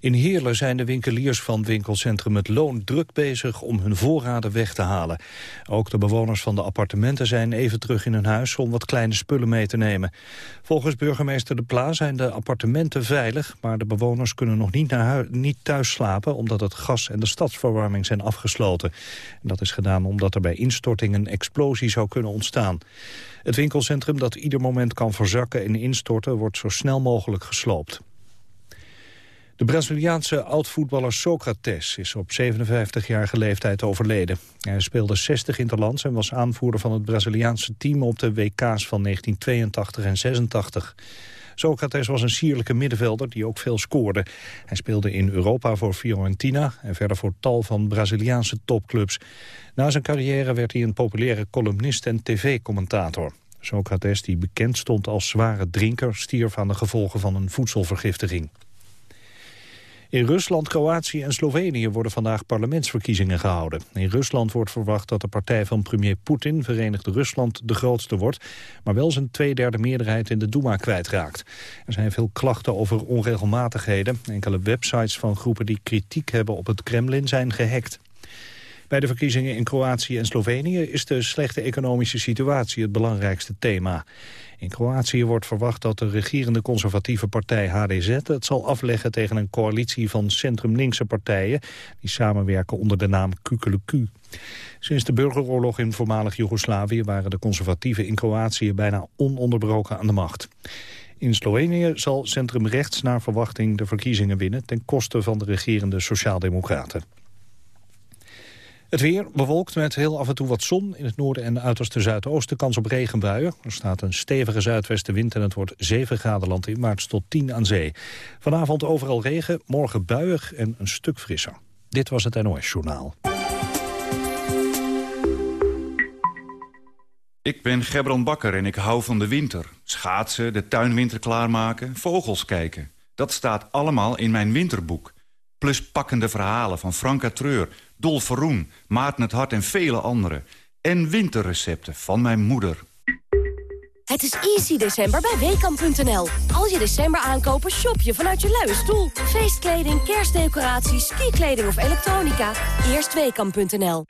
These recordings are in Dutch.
In Heerlen zijn de winkeliers van winkelcentrum Het Loon druk bezig om hun voorraden weg te halen. Ook de bewoners van de appartementen zijn even terug in hun huis om wat kleine spullen mee te nemen. Volgens burgemeester De Pla zijn de appartementen veilig, maar de bewoners kunnen nog niet, naar niet thuis slapen omdat het gas en de stadsverwarming zijn afgesloten. En dat is gedaan omdat er bij instorting een explosie zou kunnen ontstaan. Het winkelcentrum dat ieder moment kan verzakken en instorten wordt zo snel mogelijk gesloopt. De Braziliaanse oud-voetballer Socrates is op 57-jarige leeftijd overleden. Hij speelde 60 interlands en was aanvoerder van het Braziliaanse team op de WK's van 1982 en 86. Socrates was een sierlijke middenvelder die ook veel scoorde. Hij speelde in Europa voor Fiorentina en verder voor tal van Braziliaanse topclubs. Na zijn carrière werd hij een populaire columnist en tv-commentator. Socrates, die bekend stond als zware drinker, stierf aan de gevolgen van een voedselvergiftiging. In Rusland, Kroatië en Slovenië worden vandaag parlementsverkiezingen gehouden. In Rusland wordt verwacht dat de partij van premier Poetin, Verenigd Rusland, de grootste wordt, maar wel zijn tweederde meerderheid in de Duma kwijtraakt. Er zijn veel klachten over onregelmatigheden. Enkele websites van groepen die kritiek hebben op het Kremlin zijn gehackt. Bij de verkiezingen in Kroatië en Slovenië is de slechte economische situatie het belangrijkste thema. In Kroatië wordt verwacht dat de regerende conservatieve partij HDZ het zal afleggen tegen een coalitie van centrum-linkse partijen die samenwerken onder de naam Kukeleku. Sinds de burgeroorlog in voormalig Joegoslavië waren de conservatieven in Kroatië bijna ononderbroken aan de macht. In Slovenië zal centrum rechts naar verwachting de verkiezingen winnen ten koste van de regerende sociaaldemocraten. Het weer bewolkt met heel af en toe wat zon. In het noorden en uiterste zuidoosten kans op regenbuien. Er staat een stevige zuidwestenwind en het wordt 7 graden landinwaarts tot 10 aan zee. Vanavond overal regen, morgen buiig en een stuk frisser. Dit was het NOS Journaal. Ik ben Gebron Bakker en ik hou van de winter. Schaatsen, de tuinwinter klaarmaken, vogels kijken. Dat staat allemaal in mijn winterboek. Plus pakkende verhalen van Franka Treur Dolf Verroen, Maarten het Hart en vele anderen. En winterrecepten van mijn moeder. Het is easy december bij Weekamp.nl. Als je december aankopen, shop je vanuit je luie stoel. Feestkleding, kerstdecoraties, skikleding of elektronica. Eerst Weekamp.nl.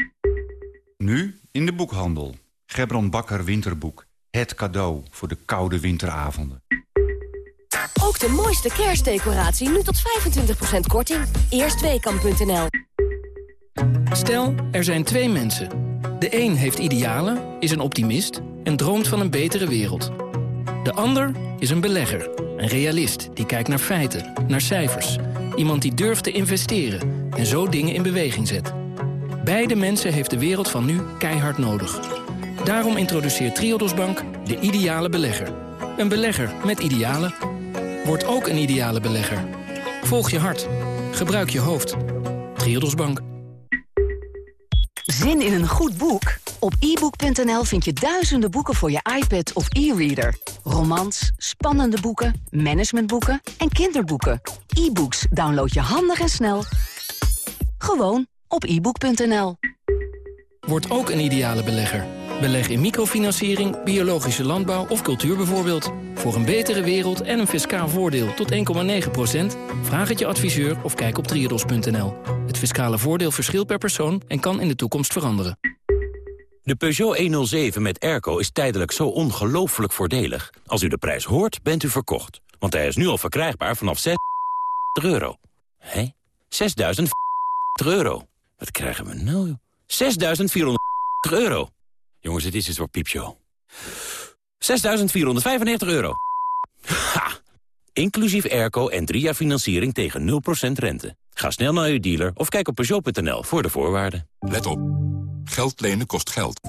Nu in de boekhandel. Gebron Bakker Winterboek. Het cadeau voor de koude winteravonden. Ook de mooiste kerstdecoratie nu tot 25% korting. Eerst Weekamp.nl. Stel, er zijn twee mensen. De een heeft idealen, is een optimist en droomt van een betere wereld. De ander is een belegger, een realist die kijkt naar feiten, naar cijfers. Iemand die durft te investeren en zo dingen in beweging zet. Beide mensen heeft de wereld van nu keihard nodig. Daarom introduceert Triodos Bank de ideale belegger. Een belegger met idealen. Word ook een ideale belegger. Volg je hart. Gebruik je hoofd. Triodos Bank. Zin in een goed boek? Op ebook.nl vind je duizenden boeken voor je iPad of e-reader. Romans, spannende boeken, managementboeken en kinderboeken. E-books download je handig en snel. Gewoon op ebook.nl. Word ook een ideale belegger. Beleg in microfinanciering, biologische landbouw of cultuur bijvoorbeeld. Voor een betere wereld en een fiscaal voordeel tot 1,9% Vraag het je adviseur of kijk op triodos.nl. Het fiscale voordeel verschilt per persoon en kan in de toekomst veranderen. De Peugeot 107 met airco is tijdelijk zo ongelooflijk voordelig. Als u de prijs hoort, bent u verkocht. Want hij is nu al verkrijgbaar vanaf 6 euro. Hé? 6.000 euro. Wat krijgen we nou? 6.400 euro. Jongens, het is iets voor piepshow. 6.495 euro. Ha! Inclusief airco en drie jaar financiering tegen 0% rente. Ga snel naar uw dealer of kijk op Peugeot.nl voor de voorwaarden. Let op. Geld lenen kost geld.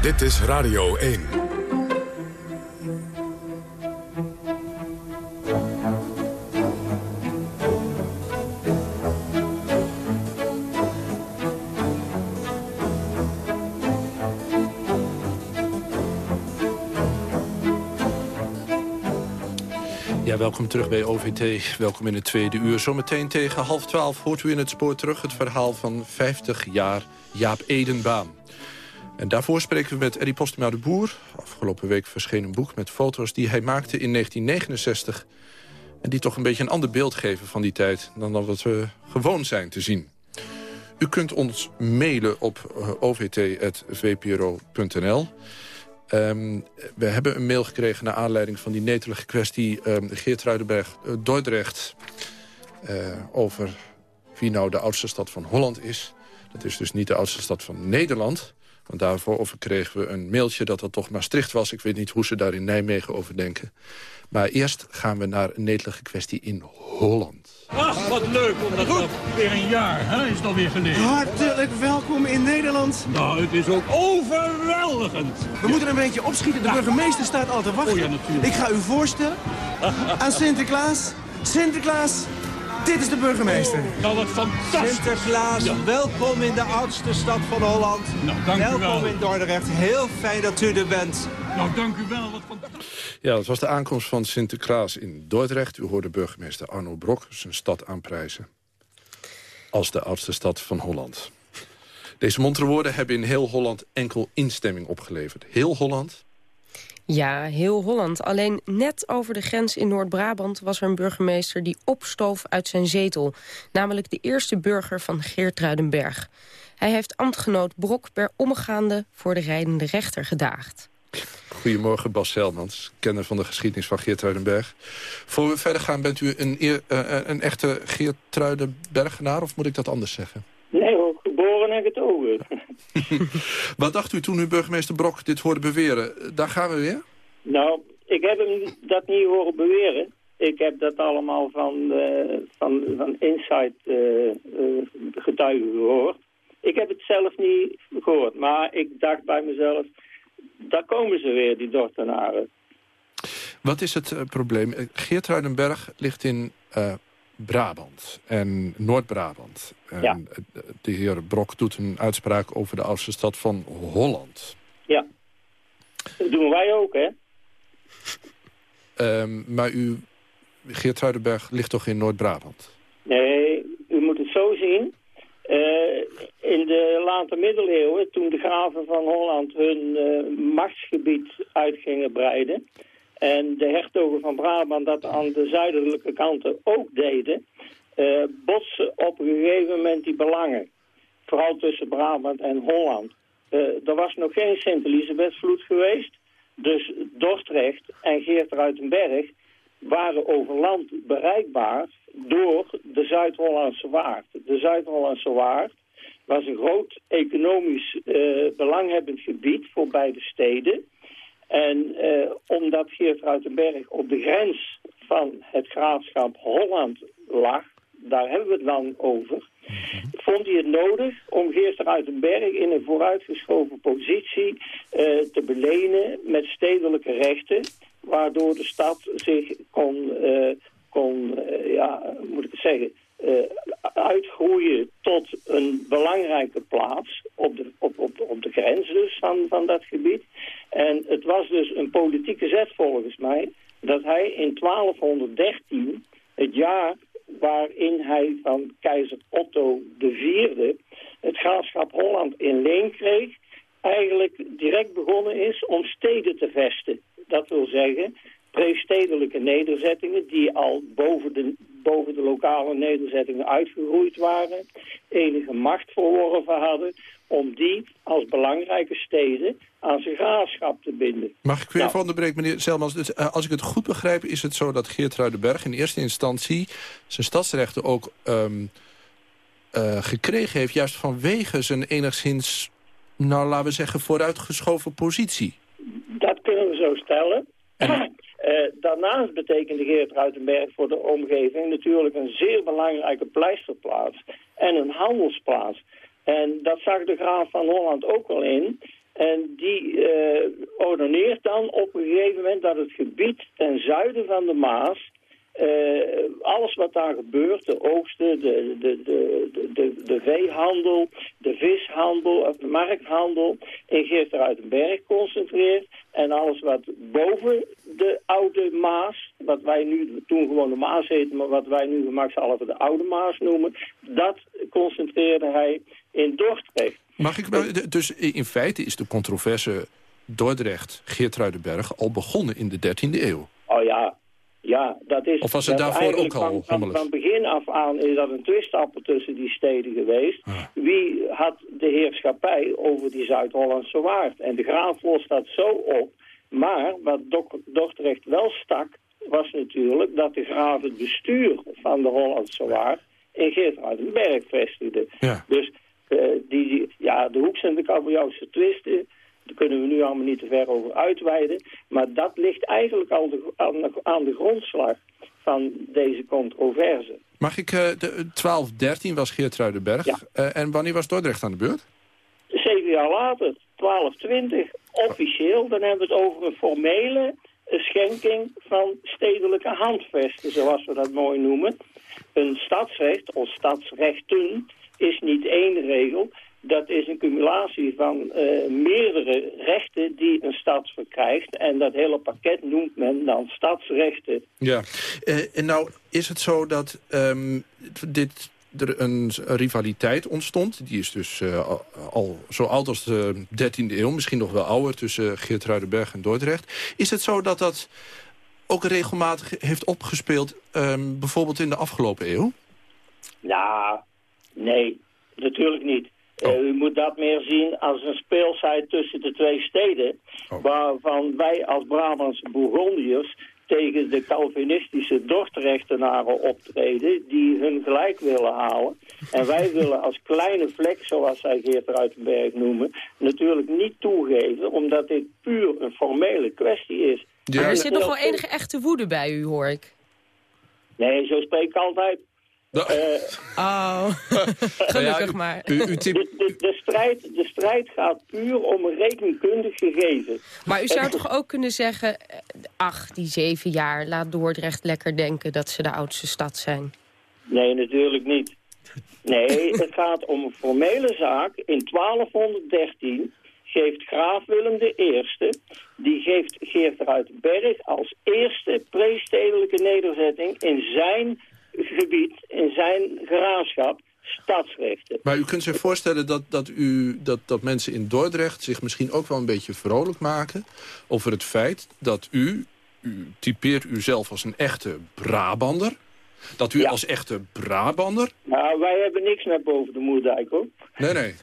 Dit is Radio 1. Ja, welkom terug bij OVT. Welkom in het tweede uur. Zometeen tegen half twaalf hoort u in het spoor terug... het verhaal van 50 jaar Jaap Edenbaan. En daarvoor spreken we met Eddie Postema de Boer. Afgelopen week verscheen een boek met foto's die hij maakte in 1969... en die toch een beetje een ander beeld geven van die tijd... dan wat we gewoon zijn te zien. U kunt ons mailen op eh, ovt.vpro.nl. Um, we hebben een mail gekregen naar aanleiding van die netelige kwestie... Um, Geert Ruidenberg-Dordrecht uh, uh, over wie nou de oudste stad van Holland is. Dat is dus niet de oudste stad van Nederland. Want daarvoor kregen we een mailtje dat dat toch Maastricht was. Ik weet niet hoe ze daar in Nijmegen over denken. Maar eerst gaan we naar een netelige kwestie in Holland. Ach, wat leuk om dat weer een jaar hè, is het alweer geleden. Hartelijk welkom in Nederland. Nou, het is ook overweldigend. We moeten een beetje opschieten. De burgemeester staat al te wachten. Oh ja, natuurlijk. Ik ga u voorstellen aan Sinterklaas. Sinterklaas, dit is de burgemeester. Oh, nou, wat fantastisch. Sinterklaas, Ja. welkom in de oudste stad van Holland. Nou, dank u welkom wel. in Dordrecht. Heel fijn dat u er bent. Nou, dank u wel. Wat fantastisch. Ja, dat was de aankomst van Sinterklaas in Dordrecht. U hoorde burgemeester Arno Brok zijn stad aanprijzen. Als de oudste stad van Holland. Deze montere woorden hebben in heel Holland enkel instemming opgeleverd. Heel Holland? Ja, heel Holland. Alleen net over de grens in Noord-Brabant was er een burgemeester die opstoof uit zijn zetel. Namelijk de eerste burger van Geertruidenberg. Hij heeft ambtgenoot Brok per omgaande voor de rijdende rechter gedaagd. Goedemorgen, Bas Selmans, kenner van de geschiedenis van Geertruidenberg. Voor we verder gaan, bent u een, eer, eh, een echte Geertruidenbergenaar, of moet ik dat anders zeggen? Wat dacht u toen u burgemeester Brok dit hoorde beweren? Daar gaan we weer? Nou, ik heb hem dat niet horen beweren. Ik heb dat allemaal van, eh, van, van Inside eh, eh, getuigen gehoord. Ik heb het zelf niet gehoord, maar ik dacht bij mezelf... daar komen ze weer, die Dordtenaren. Wat is het probleem? Eh, Geertruidenberg ligt in Brabant en Noord-Brabant. Ja. de heer Brok doet een uitspraak over de oudste stad van Holland. Ja, dat doen wij ook, hè? Ehm, maar u, Geertruidenberg ligt toch in Noord-Brabant? Nee, u moet het zo zien. Eh, in de late middeleeuwen, toen de graven van Holland hun eh, machtsgebied uit gingen breiden... en de hertogen van Brabant dat aan de zuidelijke kanten ook deden... eh botsen op een gegeven moment die belangen. Vooral tussen Brabant en Holland. Eh, er was nog geen Sint-Elisabethvloed geweest... dus Dordrecht en Geertruidenberg waren over land bereikbaar door de Zuid-Hollandse Waard. De Zuid-Hollandse Waard was een groot economisch eh, belanghebbend gebied voor beide steden. En eh, omdat Geertruidenberg op de grens van het graafschap Holland lag, daar hebben we het dan over, vond hij het nodig om Geertruidenberg in een vooruitgeschoven positie eh, te belenen met stedelijke rechten, waardoor de stad zich kon, eh, kon eh, ja, moet ik het zeggen, uitgroeien tot een belangrijke plaats op de, op, op, op de grens dus van, van dat gebied. En het was dus een politieke zet volgens mij dat hij in 1213, het jaar waarin hij van keizer Otto IV het graafschap Holland in leen kreeg, eigenlijk direct begonnen is om steden te vesten. Dat wil zeggen, pre-stedelijke nederzettingen die al boven de, boven de lokale nederzettingen uitgegroeid waren, enige macht verworven hadden, om die als belangrijke steden aan zijn graafschap te binden. Mag ik weer Nou. even onderbreken, meneer Selmans? Dus, eh, als ik het goed begrijp, is het zo dat Geertruidenberg in eerste instantie zijn stadsrechten ook ehm, eh, gekregen heeft, juist vanwege zijn enigszins, nou laten we zeggen, vooruitgeschoven positie. Dat kunnen we zo stellen. Eh, daarnaast betekende Geert Ruitenberg voor de omgeving natuurlijk een zeer belangrijke pleisterplaats en een handelsplaats. En dat zag de graaf van Holland ook al in. En die eh, ordoneert dan op een gegeven moment dat het gebied ten zuiden van de Maas eh, alles wat daar gebeurt, de oogsten, de, de, de, de, de, de veehandel, de vishandel, of de markthandel in Geertruidenberg concentreert. En alles wat boven de oude Maas, wat wij nu toen gewoon de Maas heten, maar wat wij nu gemakshalve de Oude Maas noemen, dat concentreerde hij in Dordrecht. Mag ik, wel- dus in feite is de controverse Dordrecht-Geertruidenberg al begonnen in de 13e eeuw. Oh ja, ja, dat is... Of was het daarvoor ook al van, van, begin af aan is dat een twistappel tussen die steden geweest. Wie had de heerschappij over die Zuid-Hollandse waard? En de graaf lost dat zo op. Maar wat Dordrecht wel stak, was natuurlijk dat de graaf het bestuur van de Hollandse waard in Geertruidenberg vestigde. Ja. Dus die, die- ja, de Hoeks en de Kabeljauwse twisten, daar kunnen we nu allemaal niet te ver over uitweiden. Maar dat ligt eigenlijk al de, aan, de, aan de grondslag van deze controverse. Mag ik, eh, de 1213 was Geertruidenberg. Eh, en wanneer was Dordrecht aan de beurt? Zeven jaar later, 1220, officieel, dan hebben we het over een formele schenking van stedelijke handvesten, zoals we dat mooi noemen. Een stadsrecht of stadsrechten is niet één regel. Dat is een cumulatie van eh, meerdere rechten die een stad verkrijgt. En dat hele pakket noemt men dan stadsrechten. Ja. Eh, en nou is het zo dat ehm, dit, er een rivaliteit ontstond. Die is dus eh, al, zo oud als de 13e eeuw. Misschien nog wel ouder tussen Geertruidenberg en Dordrecht. Is het zo dat dat ook regelmatig heeft opgespeeld... ehm, bijvoorbeeld in de afgelopen eeuw? Nou, nee, natuurlijk niet. Eh, u moet dat meer zien als een speelsheid tussen de twee steden... waarvan wij als Brabantse Bourgondiërs tegen de Calvinistische Dordrechtenaren optreden... die hun gelijk willen halen. En wij willen als kleine vlek, zoals zij Geert Ruitenberg noemen... natuurlijk niet toegeven, omdat dit puur een formele kwestie is. Maar er zit nog wel enige echte woede bij u, hoor ik. Nee, zo spreek ik altijd. Eh, Oh, gelukkig maar. De, de, de, strijd, de strijd gaat puur om rekenkundig gegeven. Maar u zou En- toch ook kunnen zeggen... eh, ach, die zeven jaar, laat Dordrecht lekker denken dat ze de oudste stad zijn. Nee, natuurlijk niet. Nee, het gaat om een formele zaak. In 1213 geeft graaf Willem I, die geeft Geert Ruitenberg als eerste prestedelijke nederzetting in zijn gebied, in zijn graafschap, stadsrechten. Maar u kunt zich voorstellen dat, dat, u, dat, dat mensen in Dordrecht... zich misschien ook wel een beetje vrolijk maken... over het feit dat u, u typeert uzelf als een echte Brabander... dat u als echte Brabander... Nou, wij hebben niks met boven de Moerdijk, hoor. Nee, nee.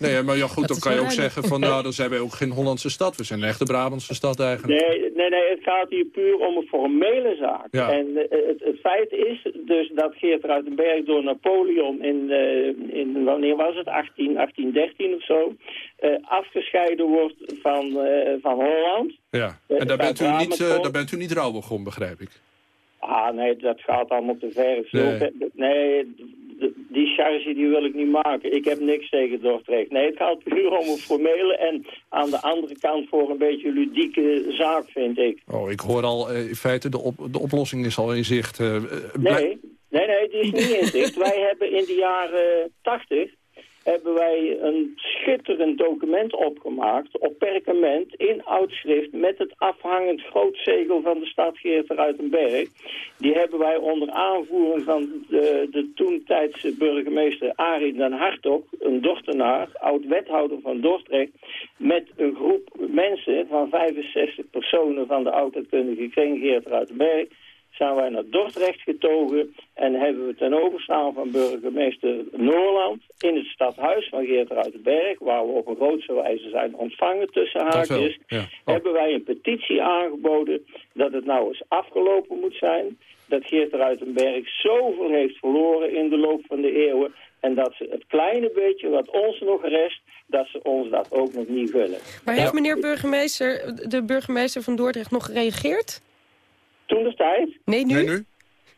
Nee, maar ja, goed, Dat dan kan je ook duidelijk. zeggen van... nou, dan zijn wij ook geen Hollandse stad. We zijn een echte Brabantse stad eigenlijk. Nee, nee, nee, het gaat hier puur om een formele zaak. Ja. En eh, het, het feit is dus dat Geert Ruitenberg door Napoleon in, eh, in wanneer was het, 18, 1813 of zo, eh, afgescheiden wordt van, eh, van Holland. Ja, en daar bent, u niet, daar bent u niet rouwig om, begrijp ik. Ah, nee, dat gaat allemaal te ver. Zo Nee. nee, die charge die wil ik niet maken. Ik heb niks tegen Dordrecht. Nee, het gaat puur om een formele en aan de andere kant voor een beetje ludieke zaak, vind ik. Oh, ik hoor al, eh, in feite, de, op, de oplossing is al in zicht. eh, eh, Nee, nee, nee, die is niet in zicht. wij hebben in de jaren tachtig hebben wij een schitterend document opgemaakt op perkament in oud schrift met het afhangend grootzegel van de stad Geert Ruitenberg. Die hebben wij onder aanvoering van de, de toentijdse burgemeester Arie den Hartog, een Dortenaar, oud-wethouder van Dordrecht, met een groep mensen van 65 personen van de oudheidkundige kring Geert Ruitenberg zijn wij naar Dordrecht getogen en hebben we ten overstaan van burgemeester Noorland in het stadhuis van Geert Ruitenberg, waar we op een grootse wijze zijn ontvangen tussen haakjes, ja. hebben wij een petitie aangeboden dat het nou eens afgelopen moet zijn, dat Geert Ruitenberg zoveel heeft verloren in de loop van de eeuwen en dat ze het kleine beetje wat ons nog rest, dat ze ons dat ook nog niet gunnen. Maar heeft meneer burgemeester, de burgemeester van Dordrecht nog gereageerd? Toen de tijd? Nee, nu?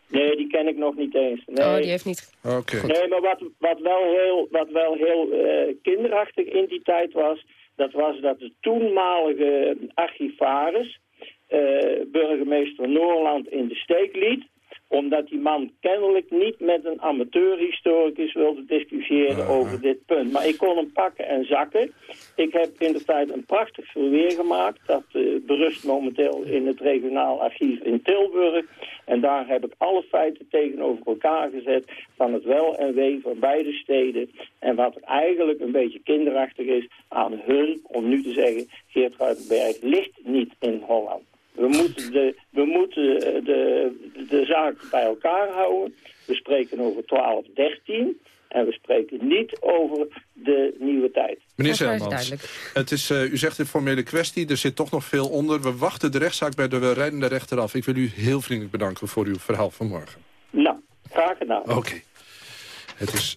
Nee, die ken ik nog niet eens. Nee. Oh, die heeft niet... Oké. Nee, maar wat, wat wel heel, wat wel heel eh, kinderachtig in die tijd was... dat was dat de toenmalige archivaris... eh, burgemeester Noorland in de steek liet... omdat die man kennelijk niet met een amateurhistoricus wilde discussiëren over dit punt. Maar ik kon hem pakken en zakken. Ik heb in de tijd een prachtig verweer gemaakt. Dat uh, berust momenteel in het regionaal archief in Tilburg. En daar heb ik alle feiten tegenover elkaar gezet van het wel en wee van beide steden. En wat eigenlijk een beetje kinderachtig is aan hun, om nu te zeggen, Geert Ruitenberg ligt niet in Holland. We moeten, de, we moeten de, de zaak bij elkaar houden. We spreken over 12, 13. En we spreken niet over de nieuwe tijd. Meneer Zelmans, het is, uh, u zegt een formele kwestie. Er zit toch nog veel onder. We wachten de rechtszaak bij de rijdende rechter af. Ik wil u heel vriendelijk bedanken voor uw verhaal vanmorgen. Nou, graag gedaan. Oké. Het is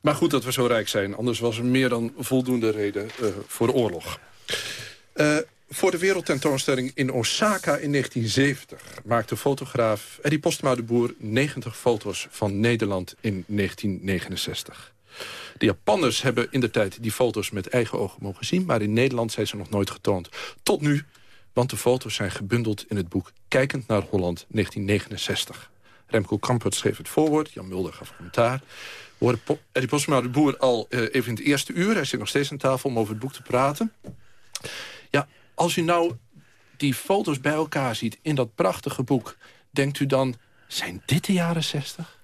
maar goed dat we zo rijk zijn. Anders was er meer dan voldoende reden uh, voor de oorlog. Uh, voor de wereldtentoonstelling in Osaka in 1970... maakte fotograaf Eddie Postma de Boer 90 foto's van Nederland in 1969. De Japanners hebben in de tijd die foto's met eigen ogen mogen zien... maar in Nederland zijn ze nog nooit getoond. Tot nu, want de foto's zijn gebundeld in het boek Kijkend naar Holland 1969. Remco Kampert schreef het voorwoord, Jan Mulder gaf commentaar. We horen Eddie Postma de Boer al uh, even in het eerste uur. Hij zit nog steeds aan tafel om over het boek te praten. Ja, als u nou die foto's bij elkaar ziet in dat prachtige boek... denkt u dan, zijn dit de jaren zestig?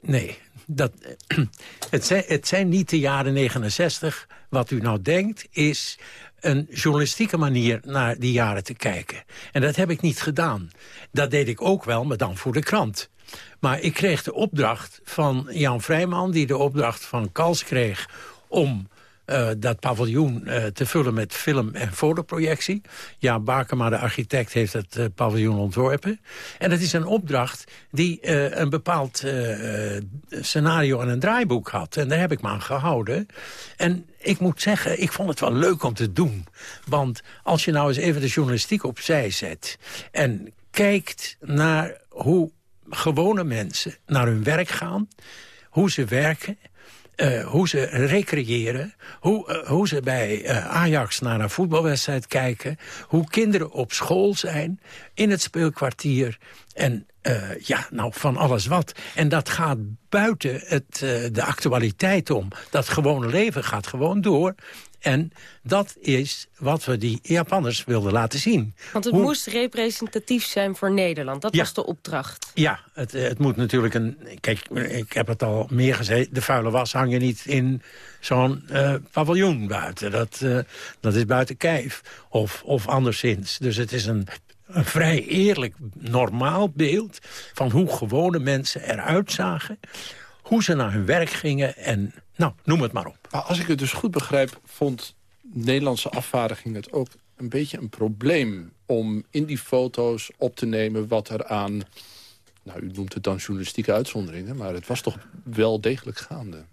Nee, dat, het, zijn, het zijn niet de jaren 69. Wat u nou denkt is een journalistieke manier naar die jaren te kijken. En dat heb ik niet gedaan. Dat deed ik ook wel, maar dan voor de krant. Maar ik kreeg de opdracht van Jan Vrijman... die de opdracht van Kals kreeg om uh, dat paviljoen uh, te vullen met film- en fotoprojectie. Ja, Bakema, de architect, heeft het uh, paviljoen ontworpen. En dat is een opdracht die een bepaald scenario en een draaiboek had. En daar heb ik me aan gehouden. En ik moet zeggen, ik vond het wel leuk om te doen. Want als je nou eens even de journalistiek opzij zet... en kijkt naar hoe gewone mensen naar hun werk gaan... hoe ze werken uh, hoe ze recreëren, hoe, uh, hoe ze bij uh, Ajax naar een voetbalwedstrijd kijken... hoe kinderen op school zijn, in het speelkwartier... en ja, nou, van alles wat. En dat gaat buiten het, de actualiteit om. Dat gewone leven gaat gewoon door. En dat is wat we die Japanners wilden laten zien. Want het moest representatief zijn voor Nederland. Dat was de opdracht. Ja, het, het moet natuurlijk een... Kijk, ik heb het al meer gezegd. De vuile was hang je niet in zo'n uh, paviljoen buiten. Dat, uh, dat is buiten kijf. Of, of anderszins. Dus het is een een vrij eerlijk, normaal beeld... van hoe gewone mensen eruit zagen hoe ze naar hun werk gingen en nou, noem het maar op. Maar als ik het dus goed begrijp, vond Nederlandse afvaardiging het ook een beetje een probleem... om in die foto's op te nemen wat er aan... nou, u noemt het dan journalistieke uitzonderingen... maar het was toch wel degelijk gaande.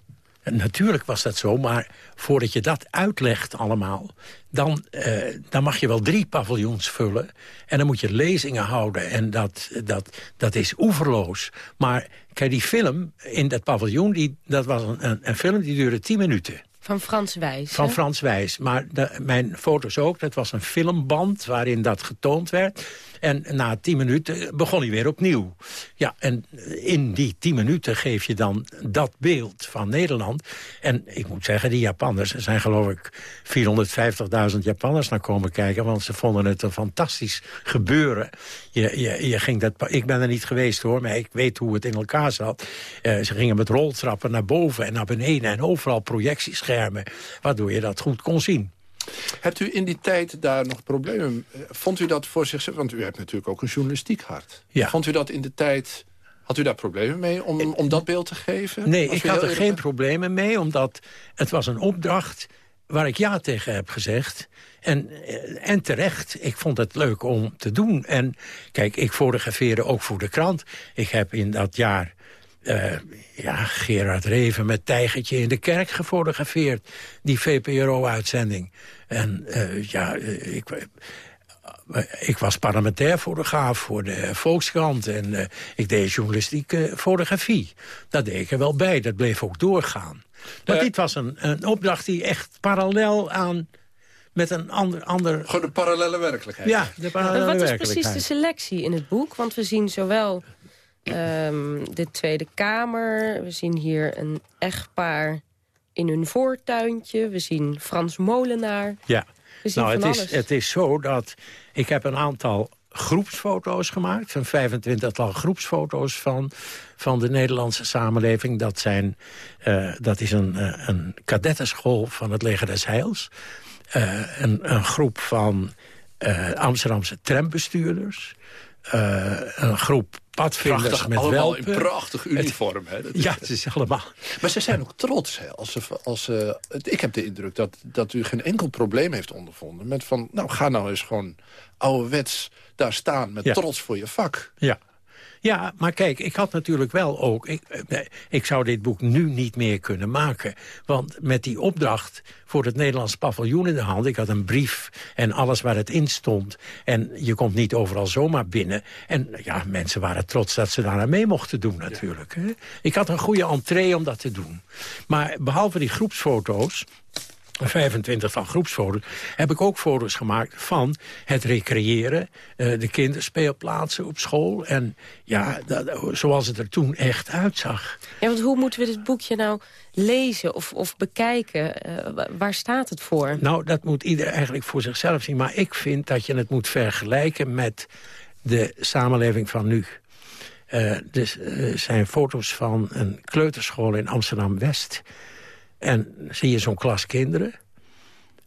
Natuurlijk was dat zo, maar voordat je dat uitlegt allemaal... Dan, uh, dan mag je wel drie paviljoens vullen. En dan moet je lezingen houden. En dat, dat, dat is oeverloos. Maar kijk, die film in dat paviljoen... Die, dat was een, een, een film die duurde tien minuten. Van Frans Wijs. Van Frans Wijs. Maar de, mijn foto's ook. Dat was een filmband waarin dat getoond werd. En na tien minuten begon hij weer opnieuw. Ja, en in die tien minuten geef je dan dat beeld van Nederland. En ik moet zeggen, die Japanners, er zijn geloof ik 450.000 Japanners naar komen kijken. Want ze vonden het een fantastisch gebeuren. Je, je, ging dat, ik ben er niet geweest hoor, maar ik weet hoe het in elkaar zat. Uh, ze gingen met roltrappen naar boven en naar beneden en overal projectieschermen. Waardoor je dat goed kon zien. Hebt u in die tijd daar nog problemen? Vond u dat voor zichzelf? Want u hebt natuurlijk ook een journalistiek hart. Ja. Vond u dat in de tijd... Had u daar problemen mee om, om dat beeld te geven? Nee, ik had er geen problemen mee, omdat het was een opdracht waar ik ja tegen heb gezegd. En, eh, en terecht, ik vond het leuk om te doen. En kijk, ik fotografeerde ook voor de krant. Ik heb in dat jaar uh, ja, Gerard Reven met Tijgertje in de kerk gefotografeerd. Die VPRO-uitzending. En uh, ja, ik, ik was parlementair fotograaf voor de Volkskrant. En uh, ik deed journalistieke fotografie. Dat deed ik er wel bij. Dat bleef ook doorgaan. Maar dit was een, een opdracht die echt parallel aan met een ander... ander... Gewoon de parallele werkelijkheid. Ja, de parallele Wat is precies de selectie in het boek? Want we zien zowel ehm, de Tweede Kamer... we zien hier een echtpaar in hun voortuintje... we zien Frans Molenaar. Ja, We zien nou, het is, het is zo dat ik heb een aantal groepsfoto's gemaakt. Een 25-tal groepsfoto's van, van de Nederlandse samenleving. Dat, zijn, eh, dat is een, eh, een kadettenschool van het Leger des Heils. Eh, een, een groep van Amsterdamse trambestuurders. Een groep padvinders Prachtig, met allemaal welpen. in prachtig uniform. Hè? Dat is- Ja, het is allemaal... Maar ze zijn ook trots. Hè? Als ze, als ze, ik heb de indruk dat, dat u geen enkel probleem heeft ondervonden. Met van, nou ga nou eens gewoon ouderwets daar staan met Ja. trots voor je vak. Ja. Ja, maar kijk, ik had natuurlijk wel ook... Ik, eh, ik zou dit boek nu niet meer kunnen maken. Want met die opdracht voor het Nederlands paviljoen in de hand... ik had een brief en alles waar het in stond. En je komt niet overal zomaar binnen. En ja, mensen waren trots dat ze daar aan mee mochten doen natuurlijk. Ik had een goede entree om dat te doen. Maar behalve die groepsfoto's... 25 van groepsfoto's, heb ik ook foto's gemaakt van het recreëren, eh, de kinderspeelplaatsen op school. En ja, dat, zoals het er toen echt uitzag. Ja, want hoe moeten we dit boekje nou lezen of, of bekijken? Eh, wa- waar staat het voor? Nou, dat moet ieder eigenlijk voor zichzelf zien. Maar ik vind dat je het moet vergelijken met de samenleving van nu. Eh dus er zijn foto's van een kleuterschool in Amsterdam-West. En zie je zo'n klas kinderen.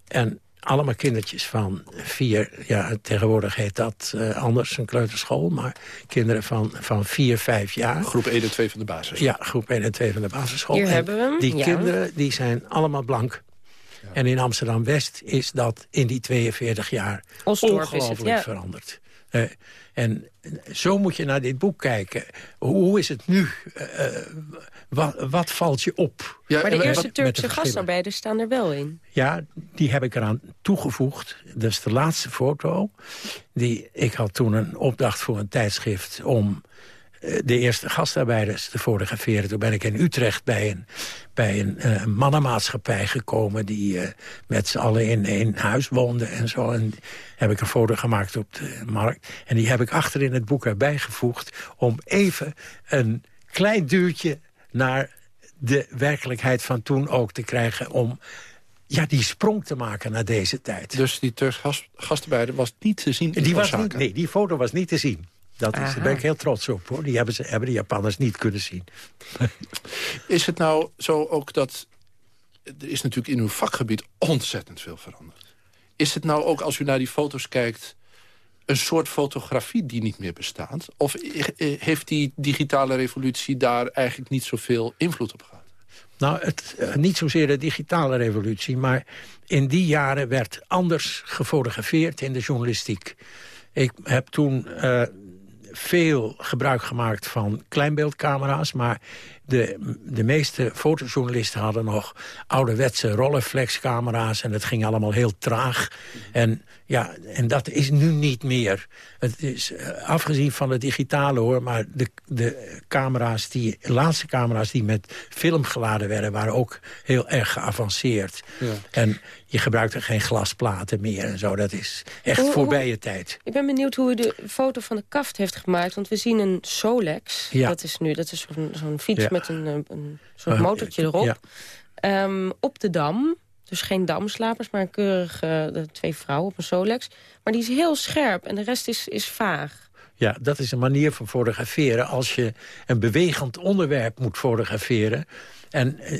En allemaal kindertjes van vier... Ja, tegenwoordig heet dat eh, anders, een kleuterschool. Maar kinderen van, van vier, vijf jaar. Groep 1 en 2 van de basis. Ja, groep 1 en 2 van de basisschool. Hier En hebben we hem, Die ja. kinderen die zijn allemaal blank. En in Amsterdam-West is dat in die 42 jaar Osdorp is het, ongelooflijk ja. veranderd. Eh, en zo moet je naar dit boek kijken. Hoe is het nu? Eh, wat, wat valt je op? Ja, maar de eerste de Turkse verschillen. gastarbeiders staan er wel in. Ja, die heb ik eraan toegevoegd. Dat is de laatste foto. Die, ik had toen een opdracht voor een tijdschrift om eh, de eerste gastarbeiders te fotograferen. Toen ben ik in Utrecht bij een, bij een eh, mannenmaatschappij gekomen... die eh, met z'n allen in één huis woonden en zo. En heb ik een foto gemaakt op de markt. En die heb ik achter in het boek erbij gevoegd... om even een klein duwtje naar de werkelijkheid van toen ook te krijgen... om ja, die sprong te maken naar deze tijd. Dus die Turks gast, gastarbeider was niet te zien in die, was niet, nee, die foto was niet te zien. Dat is, Aha. daar ben ik heel trots op. hoor. Die hebben, ze, hebben de Japanners niet kunnen zien. Is het nou zo ook dat... Er is natuurlijk in uw vakgebied ontzettend veel veranderd. Is het nou ook, als u naar die foto's kijkt... een soort fotografie die niet meer bestaat? Of heeft die digitale revolutie daar eigenlijk niet zoveel invloed op gehad? Nou, het, eh, niet zozeer de digitale revolutie... maar in die jaren werd anders gefotografeerd in de journalistiek. Ik heb toen eh, veel gebruik gemaakt van kleinbeeldcamera's... maar de, de meeste fotojournalisten hadden nog ouderwetse rollenflexcamera's... en het ging allemaal heel traag. En, ja, en dat is nu niet meer. Het is eh, afgezien van het digitale hoor... maar de, de camera's die, laatste camera's die met film geladen werden... waren ook heel erg geavanceerd. Ja. En je gebruikt er geen glasplaten meer en zo. Dat is echt Hoe- voorbije tijd. Ik ben benieuwd hoe u de foto van de kaft heeft gemaakt. Want we zien een Solex. Ja. Dat is nu dat is zo'n zo'n fiets Ja. Met een, eh, een soort Uh, motortje erop. ja. Ehm, op de Dam. Dus geen damslapers, maar een keurige de twee vrouwen op een Solex. Maar die is heel scherp en de rest is, is vaag. Ja, dat is een manier van fotograferen. Als je een bewegend onderwerp moet fotograferen... en eh,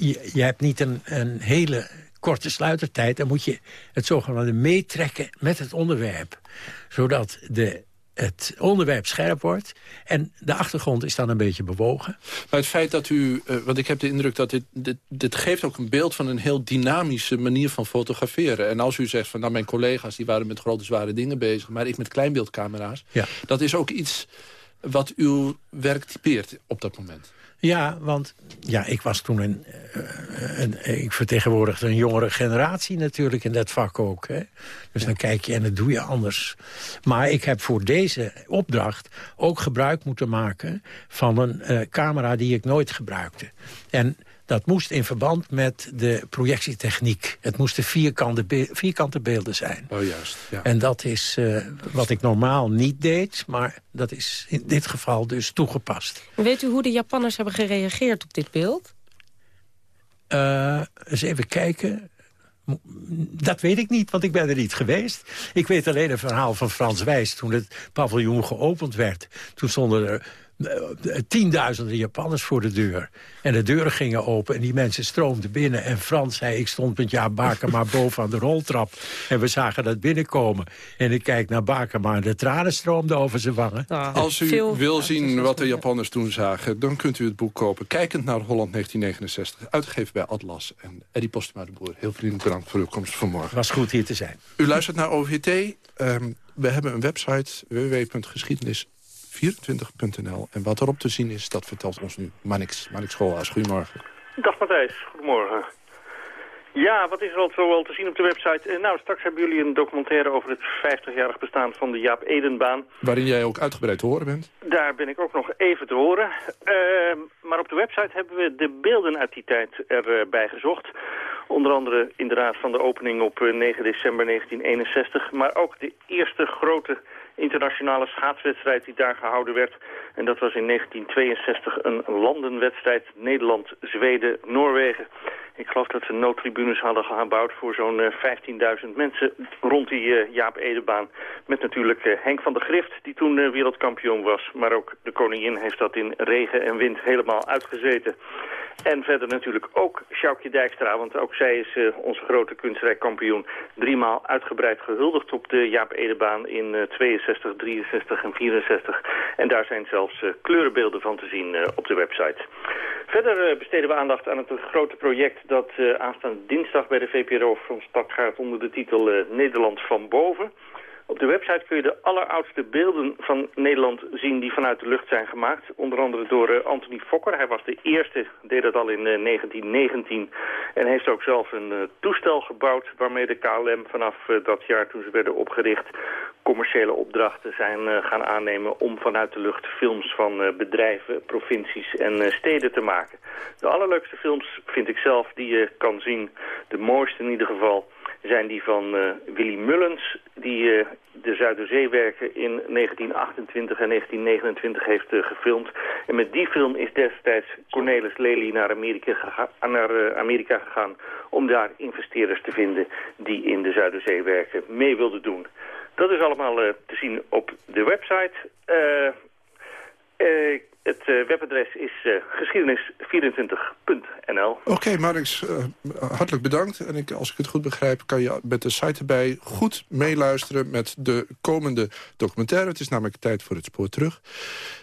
je, je hebt niet een, een hele korte sluitertijd... dan moet je het zogenaamde meetrekken met het onderwerp. Zodat de, het onderwerp scherp wordt... en de achtergrond is dan een beetje bewogen. Maar het feit dat u, eh, want ik heb de indruk dat dit, dit, dit geeft ook een beeld van een heel dynamische manier van fotograferen. En als u zegt van nou mijn collega's die waren met grote zware dingen bezig, maar ik met kleinbeeldcamera's. Ja. Dat is ook iets wat uw werk typeert op dat moment. Ja, want ja, ik was toen een, eh, een... Ik vertegenwoordigde een jongere generatie natuurlijk in dat vak ook. Hè? Dus dan kijk je en dat doe je anders. Maar ik heb voor deze opdracht ook gebruik moeten maken... van een eh, camera die ik nooit gebruikte. En Dat moest in verband met de projectietechniek. Het moesten vierkante, be vierkante beelden zijn. Oh, juist. Ja. En dat is uh, wat ik normaal niet deed, maar dat is in dit geval dus toegepast. Weet u hoe de Japanners hebben gereageerd op dit beeld? Uh, eens even kijken. Dat weet ik niet, want ik ben er niet geweest. Ik weet alleen een verhaal van Frans Wijs toen het paviljoen geopend werd. Toen stonden er eh, tienduizenden Japanners voor de deur. En de deuren gingen open en die mensen stroomden binnen. En Frans zei, ik stond met Jaap Bakema boven aan de roltrap. En we zagen dat binnenkomen. En ik kijk naar Bakema en de tranen stroomden over zijn wangen. Ah, Als u wil zien wat de Japanners toen zagen... dan kunt u het boek kopen. Kijkend naar Holland 1969. Uitgegeven bij Atlas. En Eddie Postma de Boer, heel vriendelijk bedankt voor uw komst vanmorgen. Was goed hier te zijn. U luistert naar OVT. Um, we hebben een website www.geschiedenis 24.nl. En wat erop te zien is, dat vertelt ons nu Manix. Manix Schoolhuis, goedemorgen. Dag Matthijs, goedemorgen. Ja, wat is er al zo te zien op de website? Eh, nou, straks hebben jullie een documentaire over het 50-jarig bestaan van de Jaap Edenbaan. Waarin jij ook uitgebreid te horen bent. Daar ben ik ook nog even te horen. Uh, maar op de website hebben we de beelden uit die tijd erbij gezocht. Onder andere inderdaad van de opening op 9 eh, december 1961. Maar ook de eerste grote internationale schaatswedstrijd die daar gehouden werd. En dat was in 1962 een landenwedstrijd Nederland, Zweden, Noorwegen. Ik geloof dat ze noodtribunes hadden gebouwd voor zo'n 15.000 eh, mensen rond die uh, Jaap Edebaan. Met natuurlijk uh, Henk van der Grift, die toen wereldkampioen was. Maar ook de koningin heeft dat in regen en wind helemaal uitgezeten. En verder natuurlijk ook Sjoukje Dijkstra, want ook zij is onze grote kunstrijkampioen. Driemaal uitgebreid gehuldigd op de Jaap Edebaan in 62, 63 en 64. En daar zijn zelfs kleurenbeelden van te zien op de website. Verder besteden we aandacht aan het grote project dat uh, aanstaande dinsdag bij de VPRO van start gaat onder de titel uh, Nederland van boven. Op de website kun je de alleroudste beelden van Nederland zien die vanuit de lucht zijn gemaakt. Onder andere door Anthony Fokker. Hij was de eerste, deed dat al in 1919 en heeft ook zelf een toestel gebouwd waarmee de KLM vanaf dat jaar toen ze werden opgericht commerciële opdrachten zijn gaan aannemen om vanuit de lucht films van bedrijven, provincies en steden te maken. De allerleukste films vind ik zelf die je kan zien, de mooiste in ieder geval, zijn die van Willy Mullens, die de Zuiderzeewerken in 1928 en 1929 heeft gefilmd. En met die film is destijds Cornelis Lely naar Amerika, gega naar, Amerika gegaan om daar investeerders te vinden die in de Zuiderzeewerken mee wilden doen. Dat is allemaal te zien op de website. Het uh, webadres is uh, geschiedenis24.nl. Oké, okay, Marix, uh, hartelijk bedankt. En ik, als ik het goed begrijp, kan je met de site erbij goed meeluisteren met de komende documentaire. Het is namelijk tijd voor het spoor terug.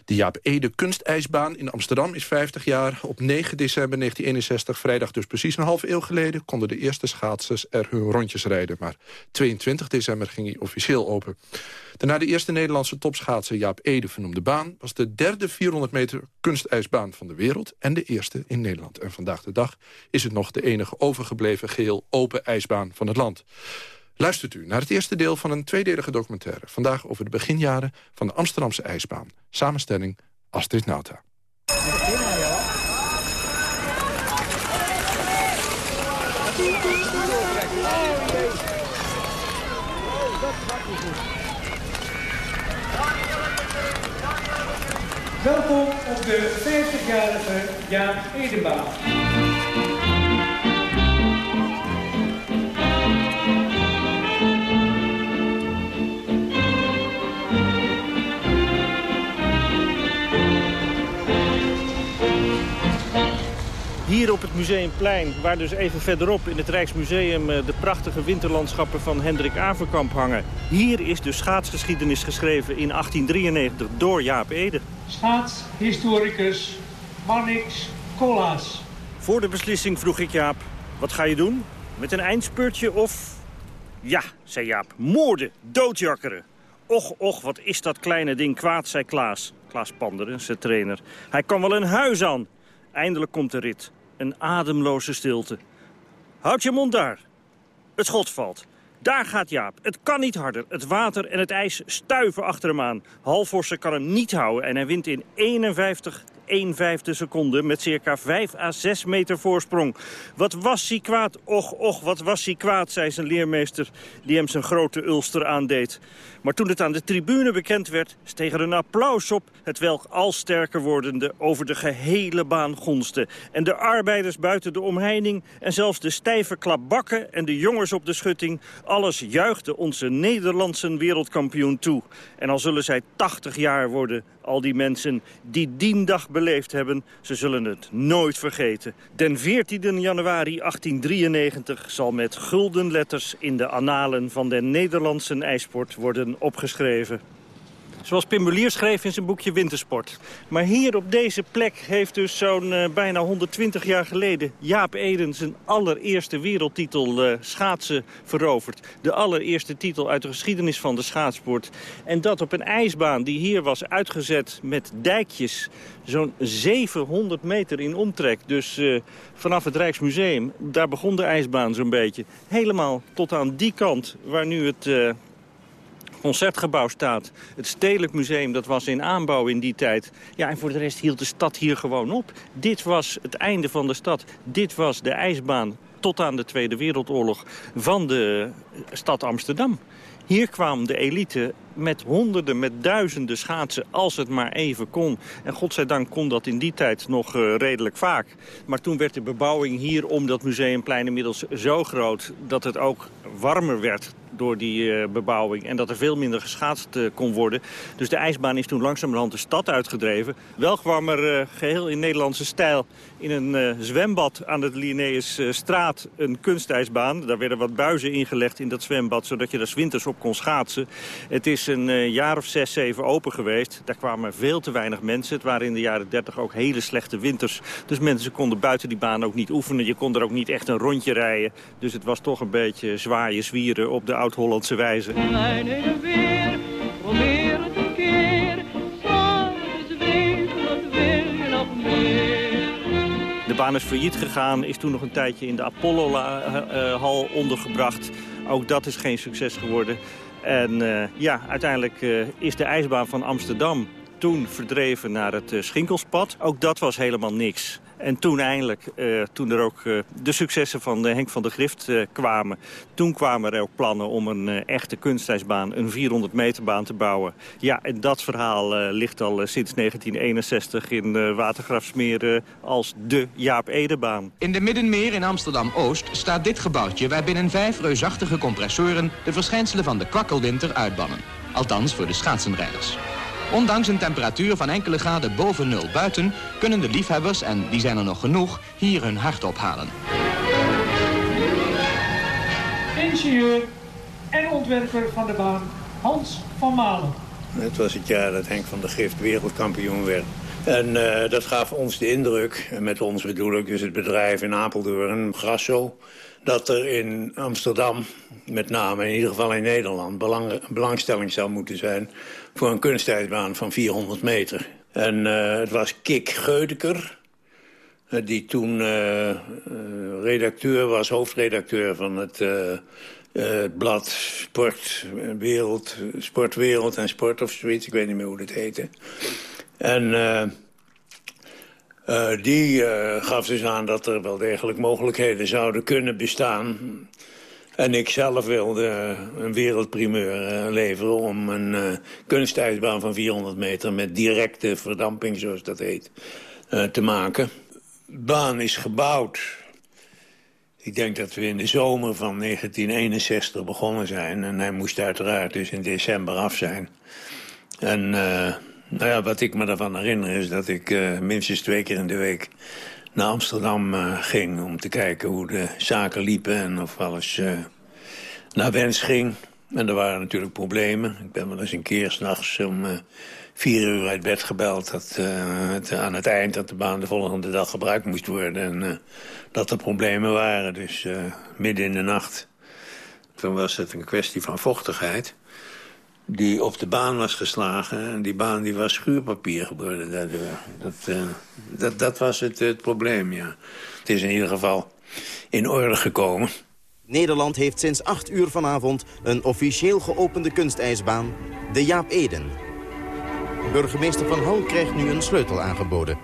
De Jaap Ede kunstijsbaan in Amsterdam is 50 jaar. Op 9 december 1961, vrijdag dus precies een half eeuw geleden... konden de eerste schaatsers er hun rondjes rijden. Maar 22 december ging hij officieel open. Daarna de eerste Nederlandse topschaatser Jaap Ede vernoemde baan... was de derde 400 meter kunstijsbaan van de wereld... en de eerste in Nederland. En vandaag de dag is het nog de enige overgebleven geheel open ijsbaan van het land. Luistert u naar het eerste deel van een tweedelige documentaire. Vandaag over de beginjaren van de Amsterdamse ijsbaan. Samenstelling Astrid Nauta. Welkom op de 50-jarige Jaap Edenbaan. Hier op het Museumplein, waar dus even verderop in het Rijksmuseum... Eh, de prachtige winterlandschappen van Hendrik Averkamp hangen. Hier is de schaatsgeschiedenis geschreven in 1893 door Jaap Ede. Schaatshistoricus Marnix Koolhaas. Voor de beslissing vroeg ik Jaap, wat ga je doen? Met een eindspurtje of... Ja, zei Jaap, moorden, doodjakkeren. Och, och, wat is dat kleine ding kwaad, zei Klaas. Klaas Panderen, zijn trainer. Hij kan wel een huis aan. Eindelijk komt de rit. Een ademloze stilte. Houd je mond daar. Het schot valt. Daar gaat Jaap. Het kan niet harder. Het water en het ijs stuiven achter hem aan. Halforsen kan hem niet houden en hij wint in 51 1 vijfde seconde met circa 5 à 6 meter voorsprong. Wat was hij kwaad? Och, och, wat was hij kwaad, zei zijn leermeester die hem zijn grote ulster aandeed. Maar toen het aan de tribune bekend werd, steeg er een applaus op... het welk al sterker wordende over de gehele baan gonste. En de arbeiders buiten de omheining en zelfs de stijve klapbakken... en de jongens op de schutting, alles juichte onze Nederlandse wereldkampioen toe. En al zullen zij 80 jaar worden, al die mensen die die dag beleefd hebben... ze zullen het nooit vergeten. Den 14 januari 1893 zal met gulden letters in de annalen van de Nederlandse ijsport worden opgeschreven. Zoals Pim Mulier schreef in zijn boekje Wintersport. Maar hier op deze plek heeft dus zo'n uh, bijna 120 jaar geleden... Jaap Eden zijn allereerste wereldtitel uh, schaatsen veroverd. De allereerste titel uit de geschiedenis van de schaatsport. En dat op een ijsbaan die hier was uitgezet met dijkjes. Zo'n 700 meter in omtrek. Dus uh, vanaf het Rijksmuseum, daar begon de ijsbaan zo'n beetje. Helemaal tot aan die kant waar nu het concertgebouw staat. Het Stedelijk Museum, dat was in aanbouw in die tijd. Ja, en voor de rest hield de stad hier gewoon op. Dit was het einde van de stad. Dit was de ijsbaan tot aan de Tweede Wereldoorlog van de stad Amsterdam. Hier kwam de elite met honderden, met duizenden schaatsen, als het maar even kon. En godzijdank kon dat in die tijd nog uh, redelijk vaak. Maar toen werd de bebouwing hier om dat museumplein inmiddels zo groot... dat het ook warmer werd door die uh, bebouwing. En dat er veel minder geschaatst uh, kon worden. Dus de ijsbaan is toen langzamerhand de stad uitgedreven. Wel kwam er uh, geheel in Nederlandse stijl in een zwembad aan de Linnaeusstraat een kunstijsbaan. Daar werden wat buizen ingelegd in dat zwembad, zodat je er winters op kon schaatsen. Het is een jaar of zes, zeven open geweest. Daar kwamen veel te weinig mensen. Het waren in de jaren dertig ook hele slechte winters. Dus mensen konden buiten die baan ook niet oefenen. Je kon er ook niet echt een rondje rijden. Dus het was toch een beetje zwaaien, zwieren op de oud-Hollandse wijze. Mijn heen weer, probeer het een keer. Samen te weten, wat wil je nog meer? De baan is failliet gegaan, is toen nog een tijdje in de Apollo-hal ondergebracht. Ook dat is geen succes geworden. En uh, ja, uiteindelijk uh, is de ijsbaan van Amsterdam toen verdreven naar het uh, Schinkelspad. Ook dat was helemaal niks. En toen eindelijk, uh, toen er ook uh, de successen van uh, Henk van der Grift kwamen... toen kwamen er ook plannen om een echte kunstijsbaan, een 400 meter baan te bouwen. Ja, en dat verhaal ligt al sinds 1961 in Watergraafsmeer als de Jaap Edebaan. In de Middenmeer in Amsterdam-Oost staat dit gebouwtje... waar binnen vijf reusachtige compressoren de verschijnselen van de kwakkelwinter uitbannen. Althans voor de schaatsenrijders. Ondanks een temperatuur van enkele graden boven nul buiten... kunnen de liefhebbers, en die zijn er nog genoeg, hier hun hart ophalen. Ingenieur en ontwerper van de baan, Hans van Malen. Het was het jaar dat Henk van der Gift wereldkampioen werd. En uh, dat gaf ons de indruk, en met ons bedoel ik dus het bedrijf in Apeldoorn, Grasso... dat er in Amsterdam, met name in ieder geval in Nederland... Belang, belangstelling zou moeten zijn voor een kunstijsbaan van 400 meter. En uh, het was Kik Geudeker, uh, die toen uh, redacteur was, hoofdredacteur van het, het blad Sportwereld, Sportwereld en Sport of zoiets. Ik weet niet meer hoe dat heette. En die gaf dus aan dat er wel degelijk mogelijkheden zouden kunnen bestaan en ik zelf wilde een wereldprimeur leveren om een kunstijsbaan van 400 meter... met directe verdamping, zoals dat heet, te maken. De baan is gebouwd. Ik denk dat we in de zomer van 1961 begonnen zijn. En hij moest uiteraard dus in december af zijn. En nou ja, wat ik me daarvan herinner is dat ik minstens twee keer in de week naar Amsterdam uh, ging... om te kijken hoe de zaken liepen en of alles uh, naar wens ging. En er waren natuurlijk problemen. Ik ben wel eens een keer s'nachts om vier uur uit bed gebeld... Dat, aan het eind dat de baan de volgende dag gebruikt moest worden... en dat er problemen waren, dus midden in de nacht. Toen was het een kwestie van vochtigheid die op de baan was geslagen. En die baan die was schuurpapier geworden daardoor. Dat, uh, dat, dat was het, het probleem, ja. Het is in ieder geval in orde gekomen. Nederland heeft sinds 8 uur vanavond een officieel geopende kunstijsbaan, de Jaap Eden. Burgemeester Van Hal krijgt nu een sleutel aangeboden.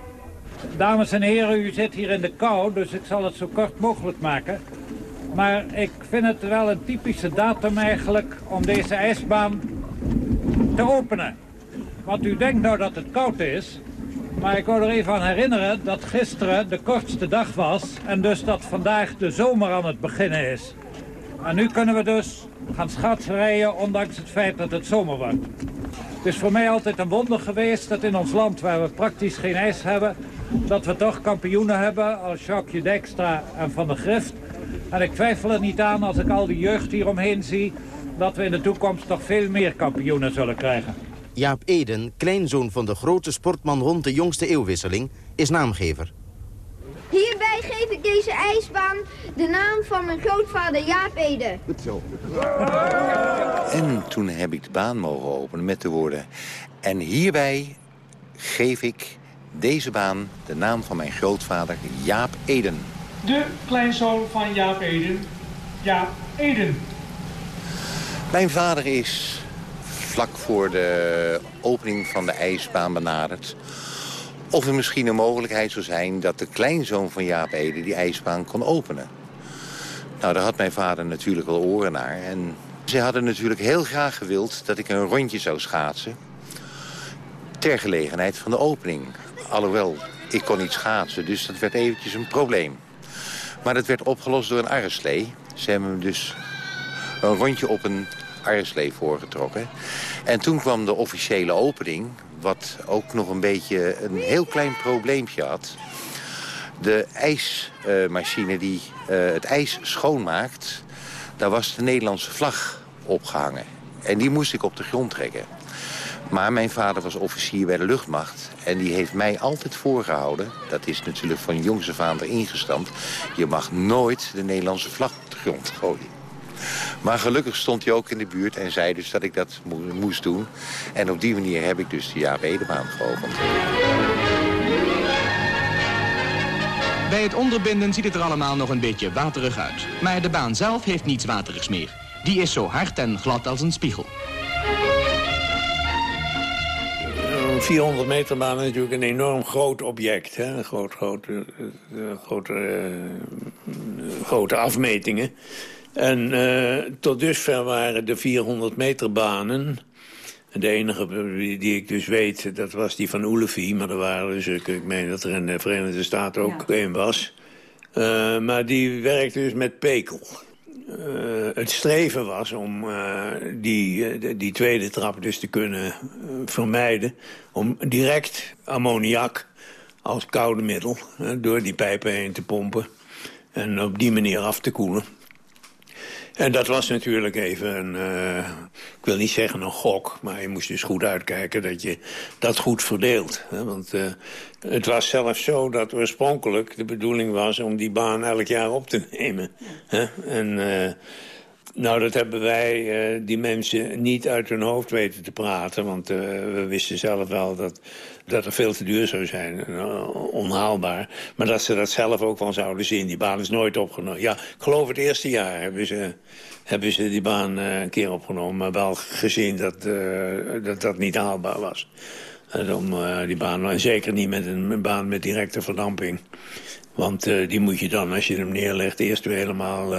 Dames en heren, u zit hier in de kou, dus ik zal het zo kort mogelijk maken. Maar ik vind het wel een typische datum eigenlijk om deze ijsbaan te openen. Want u denkt nou dat het koud is, maar ik wil er even aan herinneren dat gisteren de kortste dag was... en dus dat vandaag de zomer aan het beginnen is. En nu kunnen we dus gaan schaatsen ondanks het feit dat het zomer wordt. Het is voor mij altijd een wonder geweest dat in ons land, waar we praktisch geen ijs hebben... dat we toch kampioenen hebben als Jacques Dijkstra en Van der Grift. En ik twijfel er niet aan als ik al die jeugd hieromheen zie... dat we in de toekomst toch veel meer kampioenen zullen krijgen. Jaap Eden, kleinzoon van de grote sportman rond de jongste eeuwwisseling, is naamgever. Hierbij geef ik deze ijsbaan de naam van mijn grootvader Jaap Ede. Goed zo. En toen heb ik de baan mogen openen met de woorden... en hierbij geef ik deze baan de naam van mijn grootvader Jaap Eden. De kleinzoon van Jaap Eden, Jaap Eden. Mijn vader is vlak voor de opening van de ijsbaan benaderd... of er misschien een mogelijkheid zou zijn dat de kleinzoon van Jaap Ede die ijsbaan kon openen. Nou, daar had mijn vader natuurlijk wel oren naar. En ze hadden natuurlijk heel graag gewild dat ik een rondje zou schaatsen... ter gelegenheid van de opening. Alhoewel, ik kon niet schaatsen, dus dat werd eventjes een probleem. Maar dat werd opgelost door een arreslee. Ze hebben hem dus een rondje op een arreslee voorgetrokken. En toen kwam de officiële opening, wat ook nog een beetje een heel klein probleempje had. De ijsmachine die uh, het ijs schoonmaakt, daar was de Nederlandse vlag opgehangen. En die moest ik op de grond trekken. Maar mijn vader was officier bij de luchtmacht. En die heeft mij altijd voorgehouden... dat is natuurlijk van jongs af aan ingestampt... je mag nooit de Nederlandse vlag op de grond gooien. Maar gelukkig stond hij ook in de buurt en zei dus dat ik dat moest doen. En op die manier heb ik dus de Jaap Edebaan geopend. Bij het onderbinden ziet het er allemaal nog een beetje waterig uit. Maar de baan zelf heeft niets waterigs meer. Die is zo hard en glad als een spiegel. Een 400 meter baan is natuurlijk een enorm groot object. Hè? Een groot, groot, uh, grote, uh, grote afmetingen. En uh, tot dusver waren de 400 meter banen... De enige die ik dus weet, dat was die van Oelefie. Maar er waren dus, ik meen dat er in de Verenigde Staten ook ja. een was. Uh, maar die werkte dus met pekel. Uh, het streven was om uh, die, die tweede trap dus te kunnen vermijden. Om direct ammoniak als koude middel door die pijpen heen te pompen. En op die manier af te koelen. En dat was natuurlijk even een, uh, ik wil niet zeggen een gok... maar je moest dus goed uitkijken dat je dat goed verdeelt. Hè? Want uh, het was zelfs zo dat oorspronkelijk de bedoeling was... om die baan elk jaar op te nemen. Hè? En... Nou, dat hebben wij die mensen niet uit hun hoofd weten te praten. Want we wisten zelf wel dat, dat er veel te duur zou zijn. Uh, onhaalbaar. Maar dat ze dat zelf ook wel zouden zien. Die baan is nooit opgenomen. Ja, ik geloof het eerste jaar hebben ze, hebben ze die baan een keer opgenomen. Maar wel gezien dat dat, dat niet haalbaar was. om die baan, en zeker niet met een baan met directe verdamping. Want die moet je dan, als je hem neerlegt, eerst weer helemaal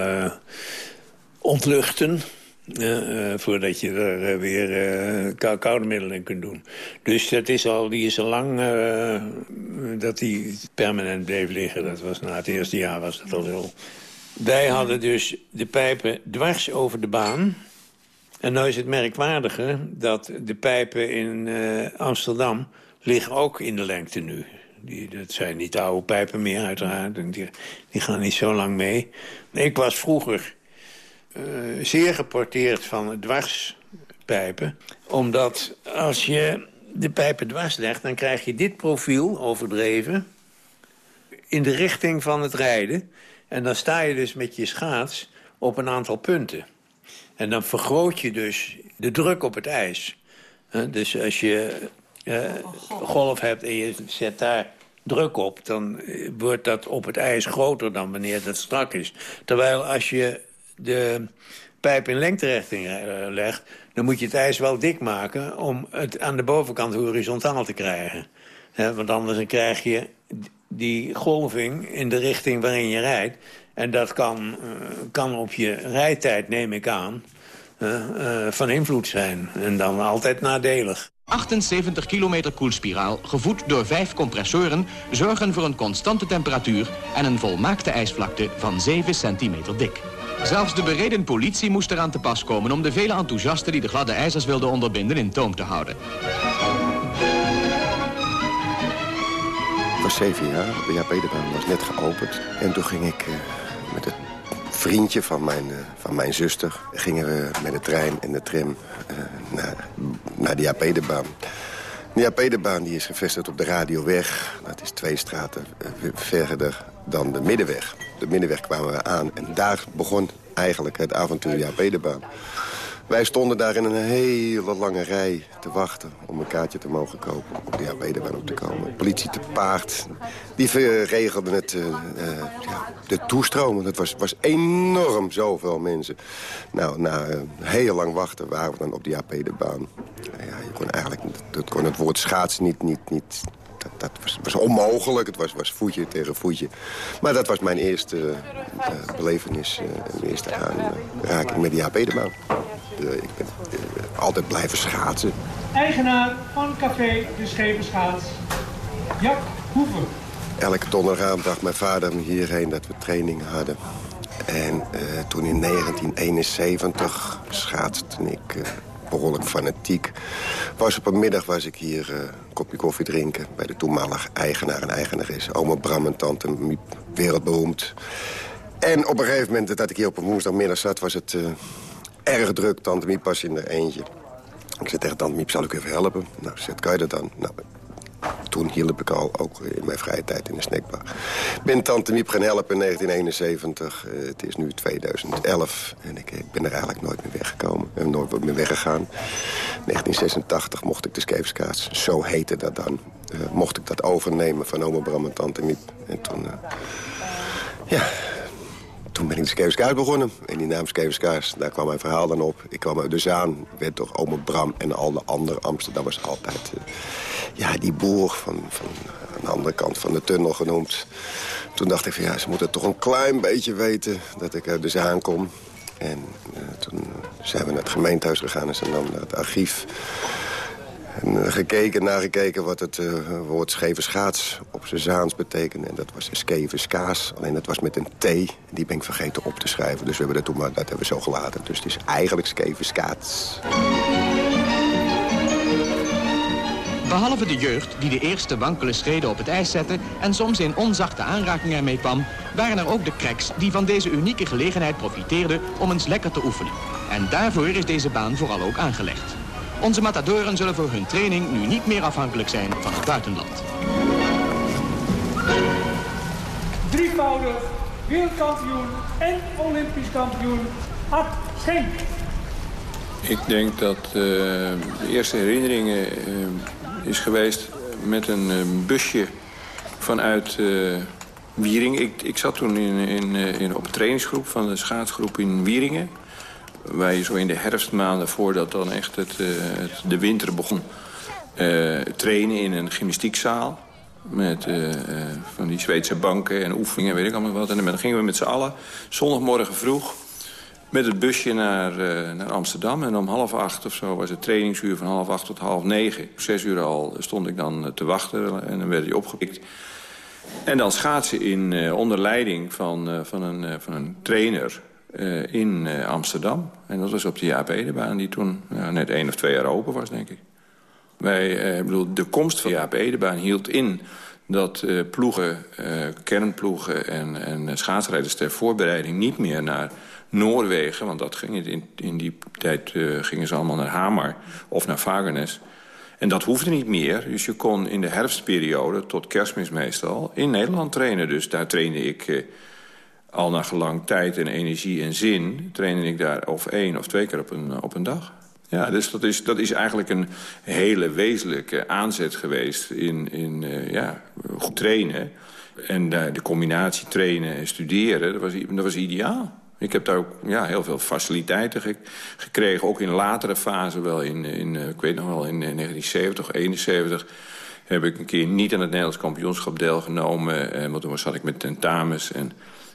ontluchten. Uh, uh, voordat je er uh, weer koude middelen in kunt doen. Dus dat is al, die is al lang dat die permanent bleef liggen. Dat was na het eerste jaar was dat al zo. Wij hadden dus de pijpen dwars over de baan. En nu is het merkwaardige dat de pijpen in Amsterdam liggen ook in de lengte nu. Die, dat zijn niet oude pijpen meer uiteraard. Die, die gaan niet zo lang mee. Ik was vroeger uh, zeer geporteerd van dwarspijpen. Omdat als je de pijpen dwars legt, dan krijg je dit profiel overdreven... in de richting van het rijden. En dan sta je dus met je schaats op een aantal punten. En dan vergroot je dus de druk op het ijs. dus als je uh, golf hebt en je zet daar druk op... dan eh, wordt dat op het ijs groter dan wanneer dat strak is. Terwijl als je de pijp in lengterichting uh, legt... dan moet je het ijs wel dik maken om het aan de bovenkant horizontaal te krijgen. Hè, want anders krijg je die golving in de richting waarin je rijdt. En dat kan, eh, kan op je rijtijd, neem ik aan, eh, eh, van invloed zijn. En dan altijd nadelig. 78 kilometer koelspiraal, gevoed door vijf compressoren... zorgen voor een constante temperatuur en een volmaakte ijsvlakte van 7 centimeter dik. Zelfs de bereden politie moest eraan te pas komen... om de vele enthousiasten die de gladde ijzers wilden onderbinden in toom te houden. Ik was zeven jaar, de Jaap Edebaan was net geopend. En toen ging ik eh, met het vriendje van mijn, uh, van mijn zuster... gingen we met de trein en de tram naar, naar de Jaap Edebaan. De Jaap Edebaan die is gevestigd op de Radioweg. Dat is twee straten verder dan de Middenweg. De Middenweg kwamen we aan en daar begon eigenlijk het avontuur Jaap. Wij stonden daar in een hele lange rij te wachten om een kaartje te mogen kopen. Om de Edebaan op te komen. Politie te paard. Die regelden het, uh, uh, ja, de toestromen. Het was, was enorm zoveel mensen. Nou, na uh, heel lang wachten waren we dan op de AP-baan. Ja, je kon eigenlijk dat kon het woord schaatsen niet, niet, niet dat, dat was, was, onmogelijk. Het was, was voetje tegen voetje. Maar dat was mijn eerste uh, belevenis, uh, mijn eerste aanraking met die HP-baan. Uh, ik ben altijd blijven schaatsen. Eigenaar van Café De Scheve Schaats, Jack Hoeven. Elke donderdagavond bracht mijn vader me hierheen dat we training hadden. En toen in 1971 schaatste ik behoorlijk fanatiek. Was op een middag was ik hier uh, een kopje koffie drinken... bij de toenmalige eigenaar en eigenares. Oma Bram en tante Miep, wereldberoemd. En op een gegeven moment dat ik hier op een woensdagmiddag zat... was het uh, erg druk. Tante Miep was in er eentje. Ik zei tegen tante Miep, zal ik even helpen? Nou, ze zei, kan je dat dan? Nou, toen hielp ik al, ook in mijn vrije tijd in de snackbar. Ben Tante Miep gaan helpen in 1971. Uh, het is nu 2011 en ik, ik, ben er eigenlijk nooit meer weggekomen. Ik nooit meer weggegaan. 1986 mocht ik de Skeefskaats, zo heette dat dan... Uh, mocht ik dat overnemen van oma Bram en Tante Miep. En toen, ja, toen ben ik de Skeverskaars begonnen. En die naam Skeverskaars, daar kwam mijn verhaal dan op. Ik kwam uit de Zaan, werd door oma Bram en al de andere Amsterdammers altijd... Uh, ja, die boer van, van aan de andere kant van de tunnel genoemd. Toen dacht ik van ja, ze moeten toch een klein beetje weten dat ik uit de Zaan kom. En uh, toen zijn we naar het gemeentehuis gegaan en ze nam naar het archief. En uh, gekeken, nagekeken wat het uh, woord scheve op zijn Zaans betekende. En dat was scheve skaas. Alleen dat was met een T. Die ben ik vergeten op te schrijven. Dus we hebben dat toen maar, dat hebben we zo gelaten. Dus het is eigenlijk scheve skaats. Behalve de jeugd die de eerste wankele schreden op het ijs zette... en soms in onzachte aanraking ermee kwam... waren er ook de cracks die van deze unieke gelegenheid profiteerden om eens lekker te oefenen. En daarvoor is deze baan vooral ook aangelegd. Onze matadoren zullen voor hun training nu niet meer afhankelijk zijn van het buitenland. Drievoudig wereldkampioen en olympisch kampioen Art Schenk. Ik denk dat uh, de eerste herinneringen uh, is geweest met een uh, busje vanuit Wieringen. Ik, ik zat toen in, in, in, op een trainingsgroep van de schaatsgroep in Wieringen. Je zo in de herfstmaanden, voordat dan echt het, het de winter begon... trainen in een gymnastiekzaal. Met van die Zweedse banken en oefeningen, weet ik allemaal wat. En dan gingen we met z'n allen zondagmorgen vroeg met het busje naar, naar Amsterdam. En om half acht of zo was het trainingsuur van half acht tot half negen. Zes uur al stond ik dan te wachten en dan werd hij opgepikt. En dan schaatsen in, onder leiding van, van, een, van een trainer in Amsterdam. En dat was op de Jaap Edebaan die toen net één of twee jaar open was, denk ik. Wij, bedoel, de komst van de Jaap Edebaan hield in dat ploegen, kernploegen en, en schaatsrijders ter voorbereiding niet meer naar Noorwegen, want dat ging in, in die tijd uh, gingen ze allemaal naar Hamar of naar Vagernes. En dat hoefde niet meer. Dus je kon in de herfstperiode, tot kerstmis meestal, in Nederland trainen. Dus daar trainde ik uh, al naar gelang tijd en energie en zin... trainde ik daar of één of twee keer op een, op een dag. Ja, dus dat is, dat is eigenlijk een hele wezenlijke aanzet geweest in, in uh, ja, goed trainen. En de combinatie trainen en studeren, dat was, dat was ideaal. Ik heb daar ook ja, heel veel faciliteiten gekregen. Ook in latere fase, wel in, in, ik weet nog wel, in 1970, 71... heb ik een keer niet aan het Nederlands kampioenschap deelgenomen. Eh, want toen zat ik met tentamens en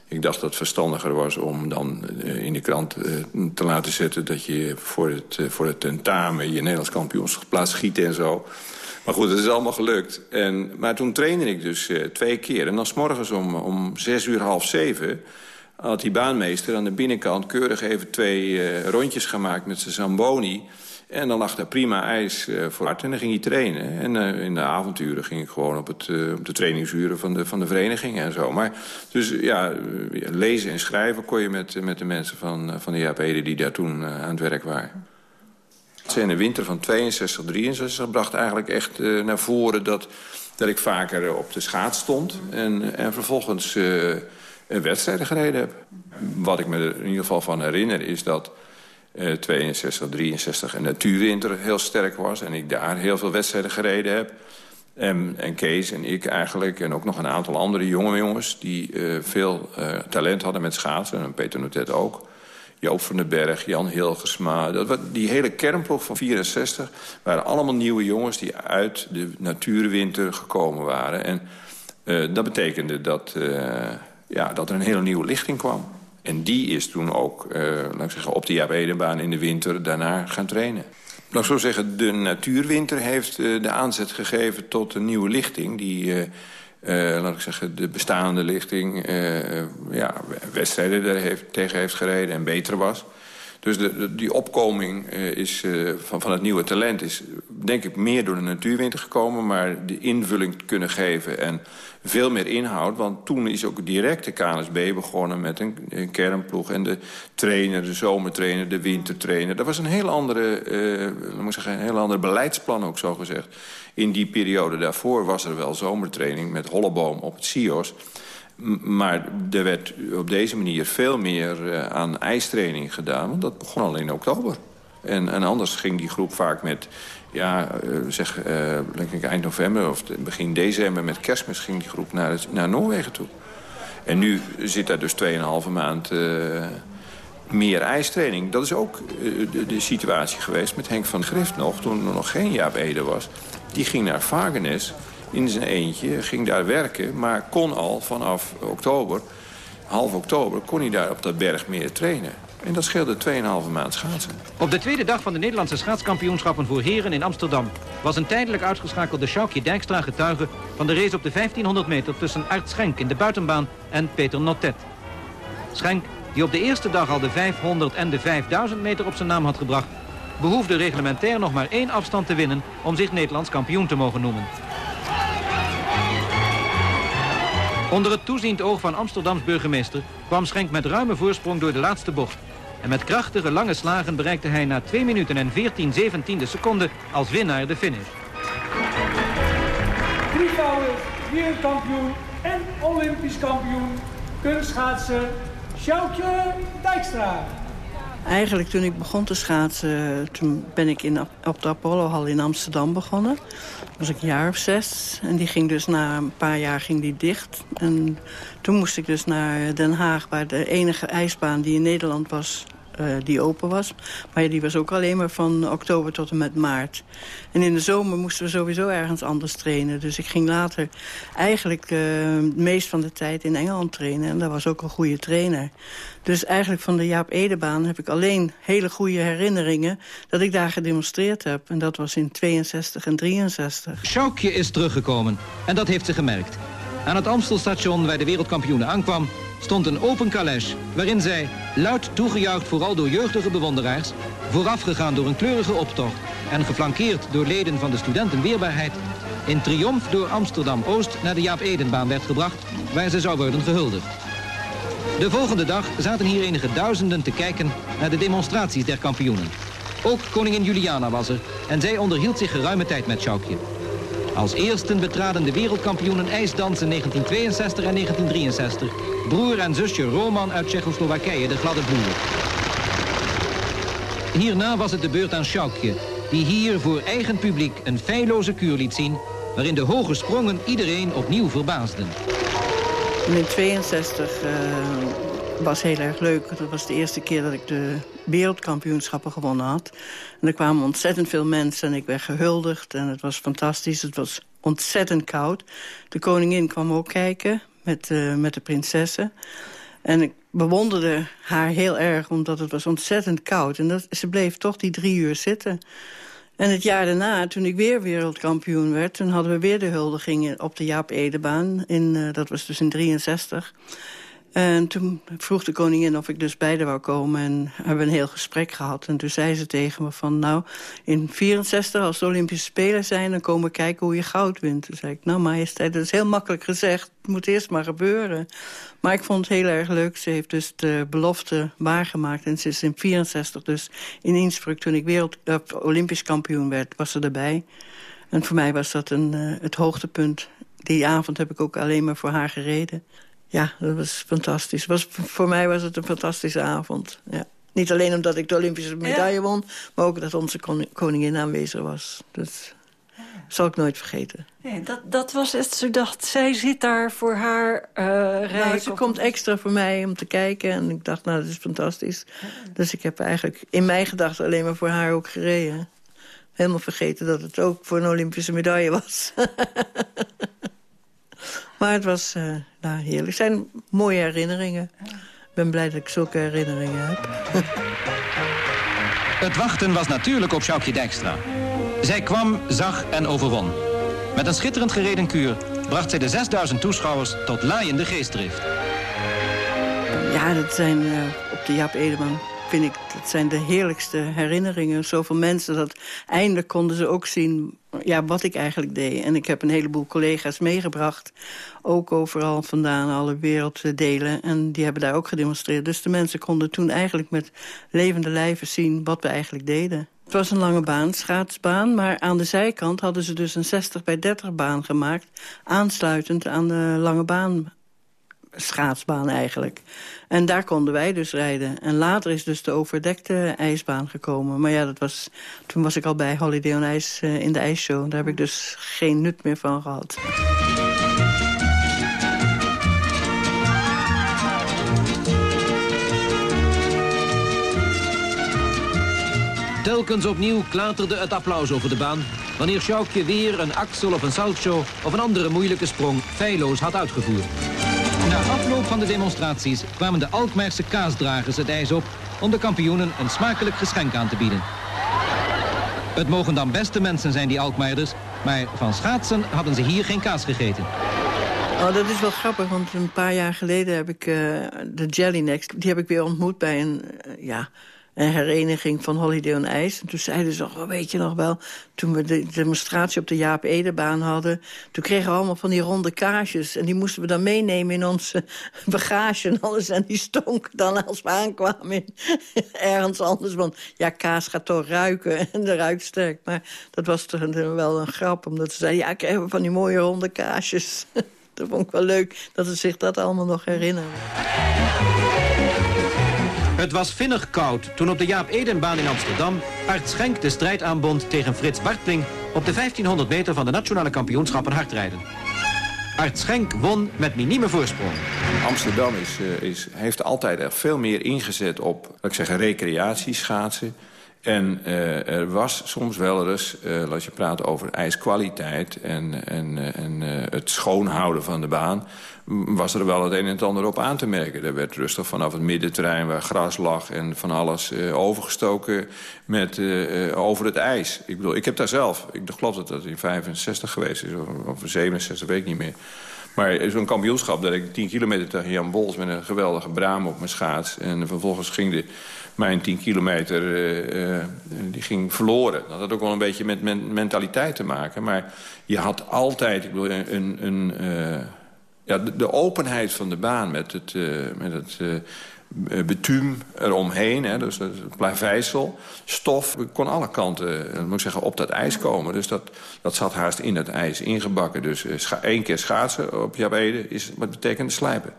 ik dacht dat het verstandiger was om dan uh, in de krant uh, te laten zetten... dat je voor het, uh, voor het tentamen je Nederlands kampioenschap plaats schiet en zo. Maar goed, het is allemaal gelukt. En, maar toen trainde ik dus twee keer. En dan s morgens om, om zes uur, half zeven... had die baanmeester aan de binnenkant keurig even twee rondjes gemaakt met zijn Zamboni... En dan lag daar prima ijs uh, voor hard en dan ging hij trainen. En uh, in de avonturen ging ik gewoon op, het, uh, op de trainingsuren van de, van de vereniging en zo. Maar dus ja, lezen en schrijven kon je met, met de mensen van, van de JAP'den die daar toen aan het werk waren. In de winter van 62, 63 bracht eigenlijk echt naar voren dat, dat ik vaker op de schaats stond. En, en vervolgens wedstrijden gereden heb. Wat ik me er in ieder geval van herinner is dat... Uh, 62, 63 en natuurwinter heel sterk was. En ik daar heel veel wedstrijden gereden heb. En, en Kees en ik eigenlijk, en ook nog een aantal andere jonge jongens... die uh, veel uh, talent hadden met schaatsen, en Peter Notet ook. Joop van den Berg, Jan Hilgersma. Dat, die hele kernploeg van 64 waren allemaal nieuwe jongens... die uit de natuurwinter gekomen waren. En uh, dat betekende dat, ja, dat er een hele nieuwe lichting kwam. En die is toen ook uh, laat ik zeggen, op de Jaap Edenbaan in de winter daarna gaan trainen. Laat ik zo zeggen, de natuurwinter heeft uh, de aanzet gegeven tot een nieuwe lichting... die, uh, laat ik zeggen, de bestaande lichting ja, wedstrijden daar heeft, tegen heeft gereden en beter was. Dus de, die opkoming is, van, van het nieuwe talent is denk ik meer door de natuurwinter gekomen... maar de invulling kunnen geven en veel meer inhoud. Want toen is ook direct de KNSB begonnen met een, een kernploeg. En de trainer, de zomertrainer, de wintertrainer. Dat was een heel andere, uh, moet ik zeggen, een heel ander beleidsplan ook zo gezegd. In die periode daarvoor was er wel zomertraining met Holleboom op het CIO's. Maar er werd op deze manier veel meer uh, aan ijstraining gedaan. Want dat begon al in oktober. En, en anders ging die groep vaak met ja, uh, zeg, uh, denk ik eind november of begin december met kerstmis ging die groep naar, naar Noorwegen toe. En nu zit daar dus 2,5 maand meer ijstraining. Dat is ook de, de, situatie geweest met Henk van Grift nog, toen er nog geen Jaap Ede was. Die ging naar Vagenes in zijn eentje, ging daar werken, maar kon al vanaf oktober, half oktober, kon hij daar op dat berg meer trainen. En dat scheelde 2,5 maand schaatsen. Op de tweede dag van de Nederlandse schaatskampioenschappen voor heren in Amsterdam... was een tijdelijk uitgeschakelde Sjoukje Dijkstra getuige... van de race op de 1500 meter tussen Art Schenk in de buitenbaan en Peter Notet. Schenk, die op de eerste dag al de 500 en de 5000 meter op zijn naam had gebracht... behoefde reglementair nog maar één afstand te winnen... om zich Nederlands kampioen te mogen noemen. Onder het toeziend oog van Amsterdams burgemeester kwam Schenk met ruime voorsprong door de laatste bocht. En met krachtige lange slagen bereikte hij na 2 minuten en 14 17 seconden als winnaar de finish. Drievoudig wereldkampioen en olympisch kampioen kunstschaatsen Sjoukje Dijkstra. Eigenlijk toen ik begon te schaatsen, toen ben ik in, op de Apollohal in Amsterdam begonnen. was ik een jaar of zes. En die ging dus na een paar jaar ging die dicht. En toen moest ik dus naar Den Haag, waar de enige ijsbaan die in Nederland was uh, die open was. Maar die was ook alleen maar van oktober tot en met maart. En in de zomer moesten we sowieso ergens anders trainen. Dus ik ging later eigenlijk uh, het meest van de tijd in Engeland trainen. En dat was ook een goede trainer. Dus eigenlijk van de Jaap Edebaan heb ik alleen hele goede herinneringen... dat ik daar gedemonstreerd heb. En dat was in 62 en 63. Sjoukje is teruggekomen. En dat heeft ze gemerkt. Aan het Amstelstation waar de wereldkampioene aankwam stond een open caleche waarin zij, luid toegejuicht vooral door jeugdige bewonderaars, voorafgegaan door een kleurige optocht en geflankeerd door leden van de studentenweerbaarheid, in triomf door Amsterdam-Oost naar de Jaap Edenbaan werd gebracht, waar ze zou worden gehuldigd. De volgende dag zaten hier enige duizenden te kijken naar de demonstraties der kampioenen. Ook koningin Juliana was er en zij onderhield zich geruime tijd met Sjoukje. Als eersten betraden de wereldkampioenen ijsdansen 1962 en 1963. Broer en zusje Roman uit Tsjechoslowakije, de gladde boer. Hierna was het de beurt aan Sjoukje, die hier voor eigen publiek een feilloze kuur liet zien... waarin de hoge sprongen iedereen opnieuw verbaasden. In 62 uh, was heel erg leuk. Dat was de eerste keer dat ik de wereldkampioenschappen gewonnen had. En er kwamen ontzettend veel mensen en ik werd gehuldigd. En het was fantastisch. Het was ontzettend koud. De koningin kwam ook kijken met, uh, met de prinsessen. En ik bewonderde haar heel erg, omdat het was ontzettend koud. En dat, ze bleef toch die drie uur zitten. En het jaar daarna, toen ik weer wereldkampioen werd... toen hadden we weer de huldiging op de Jaap Edebaan. In, uh, dat was dus in 63. En toen vroeg de koningin of ik dus beide wou komen. En hebben een heel gesprek gehad. En toen zei ze tegen me van... nou, in 64, als de Olympische Spelen zijn... dan komen kijken hoe je goud wint. Toen zei ik, nou majesteit, dat is heel makkelijk gezegd. Het moet eerst maar gebeuren. Maar ik vond het heel erg leuk. Ze heeft dus de belofte waargemaakt. En ze is in 64 dus in Innsbruck... toen ik wereld, uh, Olympisch kampioen werd, was ze erbij. En voor mij was dat een, uh, het hoogtepunt. Die avond heb ik ook alleen maar voor haar gereden. Ja, dat was fantastisch. Was, voor mij was het een fantastische avond. Ja. Niet alleen omdat ik de Olympische medaille won... maar ook dat onze koningin aanwezig was. Dat zal ik nooit vergeten. Nee, dat, dat was echt, ze dacht, zij zit daar voor haar uh, rijk. Nou, ze komt extra voor mij om te kijken. En ik dacht, nou, dat is fantastisch. Dus ik heb eigenlijk in mijn gedachten alleen maar voor haar ook gereden. Helemaal vergeten dat het ook voor een Olympische medaille was. Maar het was uh, nou, heerlijk. Het zijn mooie herinneringen. Ik ben blij dat ik zulke herinneringen heb. Het wachten was natuurlijk op Sjoukje Dijkstra. Zij kwam, zag en overwon. Met een schitterend gereden kuur bracht zij de 6000 toeschouwers tot laaiende geestdrift. Ja, dat zijn uh, op de Jaap Edeman vind ik, dat zijn de heerlijkste herinneringen. Zoveel mensen, dat eindelijk konden ze ook zien ja, wat ik eigenlijk deed. En ik heb een heleboel collega's meegebracht. Ook overal vandaan, alle werelddelen. En die hebben daar ook gedemonstreerd. Dus de mensen konden toen eigenlijk met levende lijven zien wat we eigenlijk deden. Het was een lange baan, schaatsbaan, maar aan de zijkant hadden ze dus een 60 bij 30 baan gemaakt. Aansluitend aan de lange baan schaatsbaan eigenlijk. En daar konden wij dus rijden. En later is dus de overdekte ijsbaan gekomen. Maar ja, dat was, toen was ik al bij Holiday on Ice uh, in de ijsshow. Daar heb ik dus geen nut meer van gehad. Telkens opnieuw klaterde het applaus over de baan... wanneer Sjoukje weer een axel of een salto of een andere moeilijke sprong feilloos had uitgevoerd. Na afloop van de demonstraties kwamen de Alkmaarse kaasdragers het ijs op... om de kampioenen een smakelijk geschenk aan te bieden. Het mogen dan beste mensen zijn, die Alkmaarders... maar van schaatsen hadden ze hier geen kaas gegeten. Oh, dat is wel grappig, want een paar jaar geleden heb ik uh, de Jellynecks... die heb ik weer ontmoet bij een, uh, ja, een hereniging van Holiday on Ice. En toen zeiden ze, oh, weet je nog wel, toen we de demonstratie op de Jaap Edebaan hadden... toen kregen we allemaal van die ronde kaasjes. En die moesten we dan meenemen in onze bagage en alles. En die stonk dan als we aankwamen ergens anders. Want ja, kaas gaat toch ruiken en de ruikt sterk. Maar dat was toch wel een grap, omdat ze zeiden... ja, kregen we van die mooie ronde kaasjes. dat vond ik wel leuk dat ze zich dat allemaal nog herinneren. Het was vinnig koud toen op de Jaap Edenbaan in Amsterdam... Art Schenk de strijd aanbond tegen Frits Bartling... op de 1500 meter van de nationale kampioenschappen hardrijden. Art Schenk won met minieme voorsprong. Amsterdam is, uh, is, heeft altijd veel meer ingezet op ik zeggen, recreatieschaatsen. En uh, er was soms wel eens, uh, als je praat over ijskwaliteit... en, en, en het schoonhouden van de baan was er wel het een en het ander op aan te merken. Er werd rustig vanaf het middenterrein waar gras lag... en van alles uh, overgestoken met, uh, over het ijs. Ik bedoel, ik heb daar zelf... Ik geloof dat dat in 65 geweest is, of, of 67, weet ik niet meer. Maar zo'n kampioenschap dat ik 10 kilometer tegen Jan Bols... met een geweldige braam op mijn schaats... en vervolgens ging de, mijn 10 kilometer uh, die ging verloren. Dat had ook wel een beetje met men mentaliteit te maken. Maar je had altijd ik bedoel, een... een ja, de, openheid van de baan met het, met het betuum eromheen, hè, dus plaveisel, stof, kon alle kanten moet ik zeggen, op dat ijs komen. Dus dat, dat zat haast in het ijs ingebakken. Dus één keer schaatsen op Jabede is wat betekent slijpen.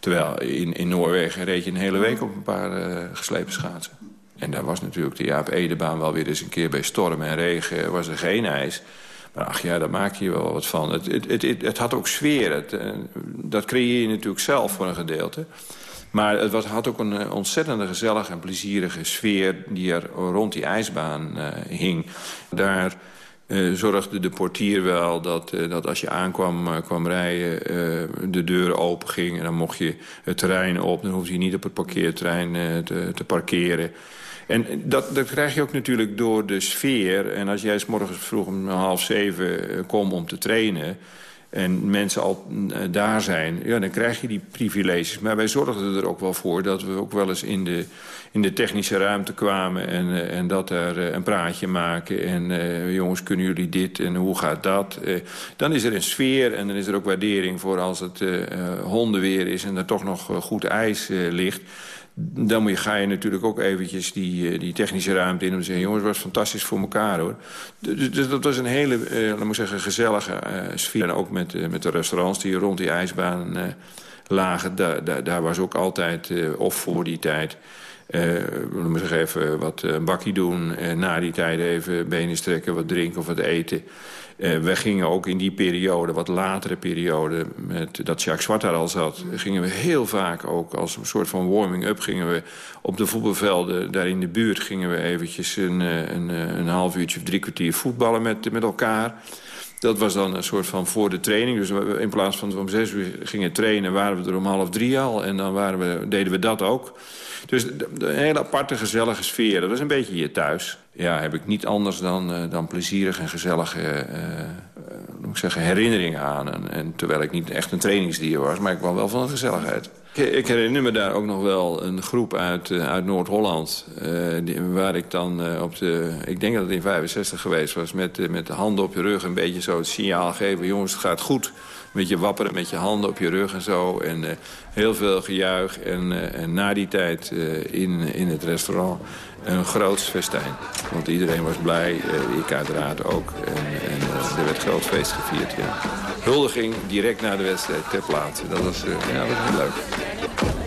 Terwijl in, in Noorwegen reed je een hele week op een paar geslepen schaatsen. En daar was natuurlijk de Jaap Edebaan wel weer eens een keer bij storm en regen. was er geen ijs. Maar ach ja, daar maak je wel wat van. Het, het, het, het had ook sfeer. Uh, dat creëer je natuurlijk zelf voor een gedeelte. Maar het was, had ook een ontzettende gezellige en plezierige sfeer... die er rond die ijsbaan hing. Daar eh, zorgde de portier wel dat, eh, dat als je aankwam uh, kwam rijden... de deur open ging en dan mocht je het terrein op. Dan hoefde je niet op het parkeerterrein te, te, parkeren. En dat, dat krijg je ook natuurlijk door de sfeer. En als jij s morgens vroeg om half zeven komt om te trainen en mensen al eh, daar zijn, ja, dan krijg je die privileges. Maar wij zorgden er ook wel voor dat we ook wel eens in de, in de technische ruimte kwamen... en, uh, en dat er uh, een praatje maken en jongens, kunnen jullie dit en hoe gaat dat? dan is er een sfeer en dan is er ook waardering voor als het hondenweer is... en er toch nog goed ijs ligt dan moet je, ga je natuurlijk ook eventjes die, eh, die technische ruimte in... om te zeggen, jongens, het was fantastisch voor elkaar, hoor. Dus, dat was een hele, uh, laat zeggen, gezellige uh, sfeer. En ook met, met de restaurants die rond die ijsbaan lagen. Daar, was ook altijd, of voor die tijd... Laat maar zeggen, even wat een bakkie doen. En na die tijd even benen strekken, wat drinken of wat eten. Uh, we gingen ook in die periode, wat latere periode... Met, dat Jacques Zwart daar al zat... gingen we heel vaak ook als een soort van warming-up... gingen we op de voetbalvelden daar in de buurt... gingen we eventjes een, eh, een, eh, een half uurtje of drie kwartier voetballen met, met elkaar... Dat was dan een soort van voor de training. Dus in plaats van om zes uur gingen trainen... waren we er om half drie al. En dan waren we, deden we dat ook. Dus een hele aparte, gezellige sfeer. Dat was een beetje hier thuis. Ja, heb ik niet anders dan, uh, dan plezierig en gezellige uh, moet ik zeggen, herinneringen aan. En, terwijl ik niet echt een trainingsdier was, maar ik kwam wel van de gezelligheid. Ik, herinner me daar ook nog wel een groep uit, uh, uit Noord-Holland... waar ik dan op de... Ik denk dat het in 65 geweest was... met, met de handen op je rug een beetje zo het signaal geven... jongens, het gaat goed met je wapperen met je handen op je rug en zo. En uh, heel veel gejuich. En, uh, en na die tijd uh, in, in het restaurant een groot festijn. Want iedereen was blij, ik uiteraard ook. En, er werd groot feest gevierd. Huldiging direct na de wedstrijd ter plaatse. Dat was, ja, dat leuk.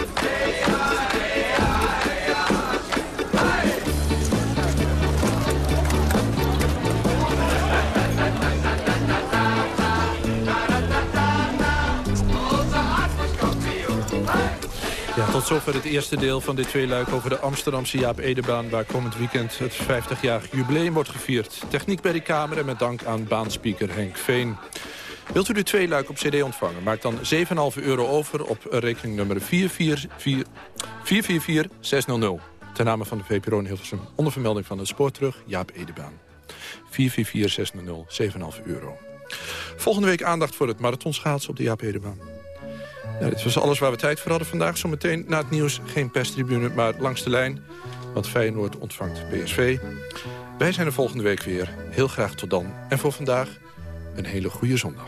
Tot zover het eerste deel van dit tweeluik over de Amsterdamse Jaap Edebaan... waar komend weekend het 50-jarig jubileum wordt gevierd. Techniek bij de Kamer en met dank aan baanspeaker Henk Veen. Wilt u de tweeluik op cd ontvangen? Maak dan 7,5 euro over op rekeningnummer 444600. Ten name van de VPRO in Hilversum. Onder vermelding van het spoor terug, Jaap Edebaan. 444600, 7,5 euro. Volgende week aandacht voor het marathonschaatsen op de Jaap Edebaan. Dit was alles waar we tijd voor hadden vandaag. Zometeen na het nieuws geen perstribune, maar langs de lijn. Want Feyenoord ontvangt PSV. Wij zijn er volgende week weer. Heel graag tot dan. En voor vandaag een hele goede zondag.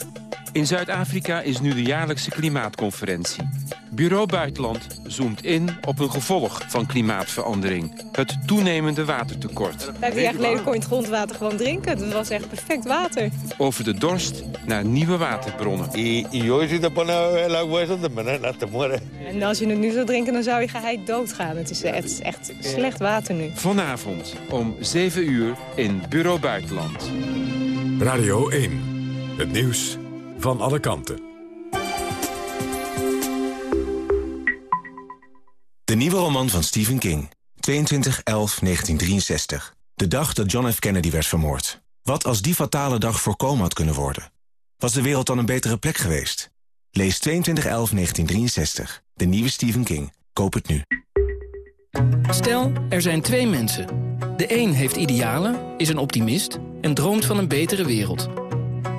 In Zuid-Afrika is nu de jaarlijkse klimaatconferentie. Bureau Buitenland zoomt in op een gevolg van klimaatverandering. Het toenemende watertekort. Vijf jaar geleden kon je het grondwater gewoon drinken. Het was echt perfect water. Over de dorst naar nieuwe waterbronnen. En als je het nu zou drinken, dan zou je geheid doodgaan. Het is echt, echt slecht water nu. Vanavond om 7 uur in Bureau Buitenland. Radio 1. Het nieuws van alle kanten. De nieuwe roman van Stephen King. 22-11-1963. De dag dat John F. Kennedy werd vermoord. Wat als die fatale dag voorkomen had kunnen worden? Was de wereld dan een betere plek geweest? Lees 22-11-1963. De nieuwe Stephen King. Koop het nu. Stel, er zijn twee mensen. De een heeft idealen, is een optimist en droomt van een betere wereld.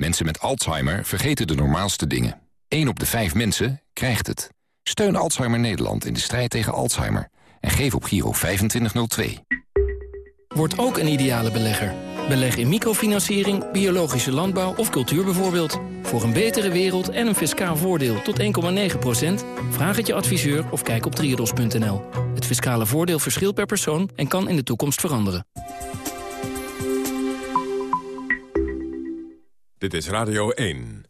Mensen met Alzheimer vergeten de normaalste dingen. 1 op de 5 mensen krijgt het. Steun Alzheimer Nederland in de strijd tegen Alzheimer. En geef op Giro 2502. Word ook een ideale belegger. Beleg in microfinanciering, biologische landbouw of cultuur bijvoorbeeld. Voor een betere wereld en een fiscaal voordeel tot 1,9% Vraag het je adviseur of kijk op triodos.nl. Het fiscale voordeel verschilt per persoon en kan in de toekomst veranderen. Dit is Radio 1.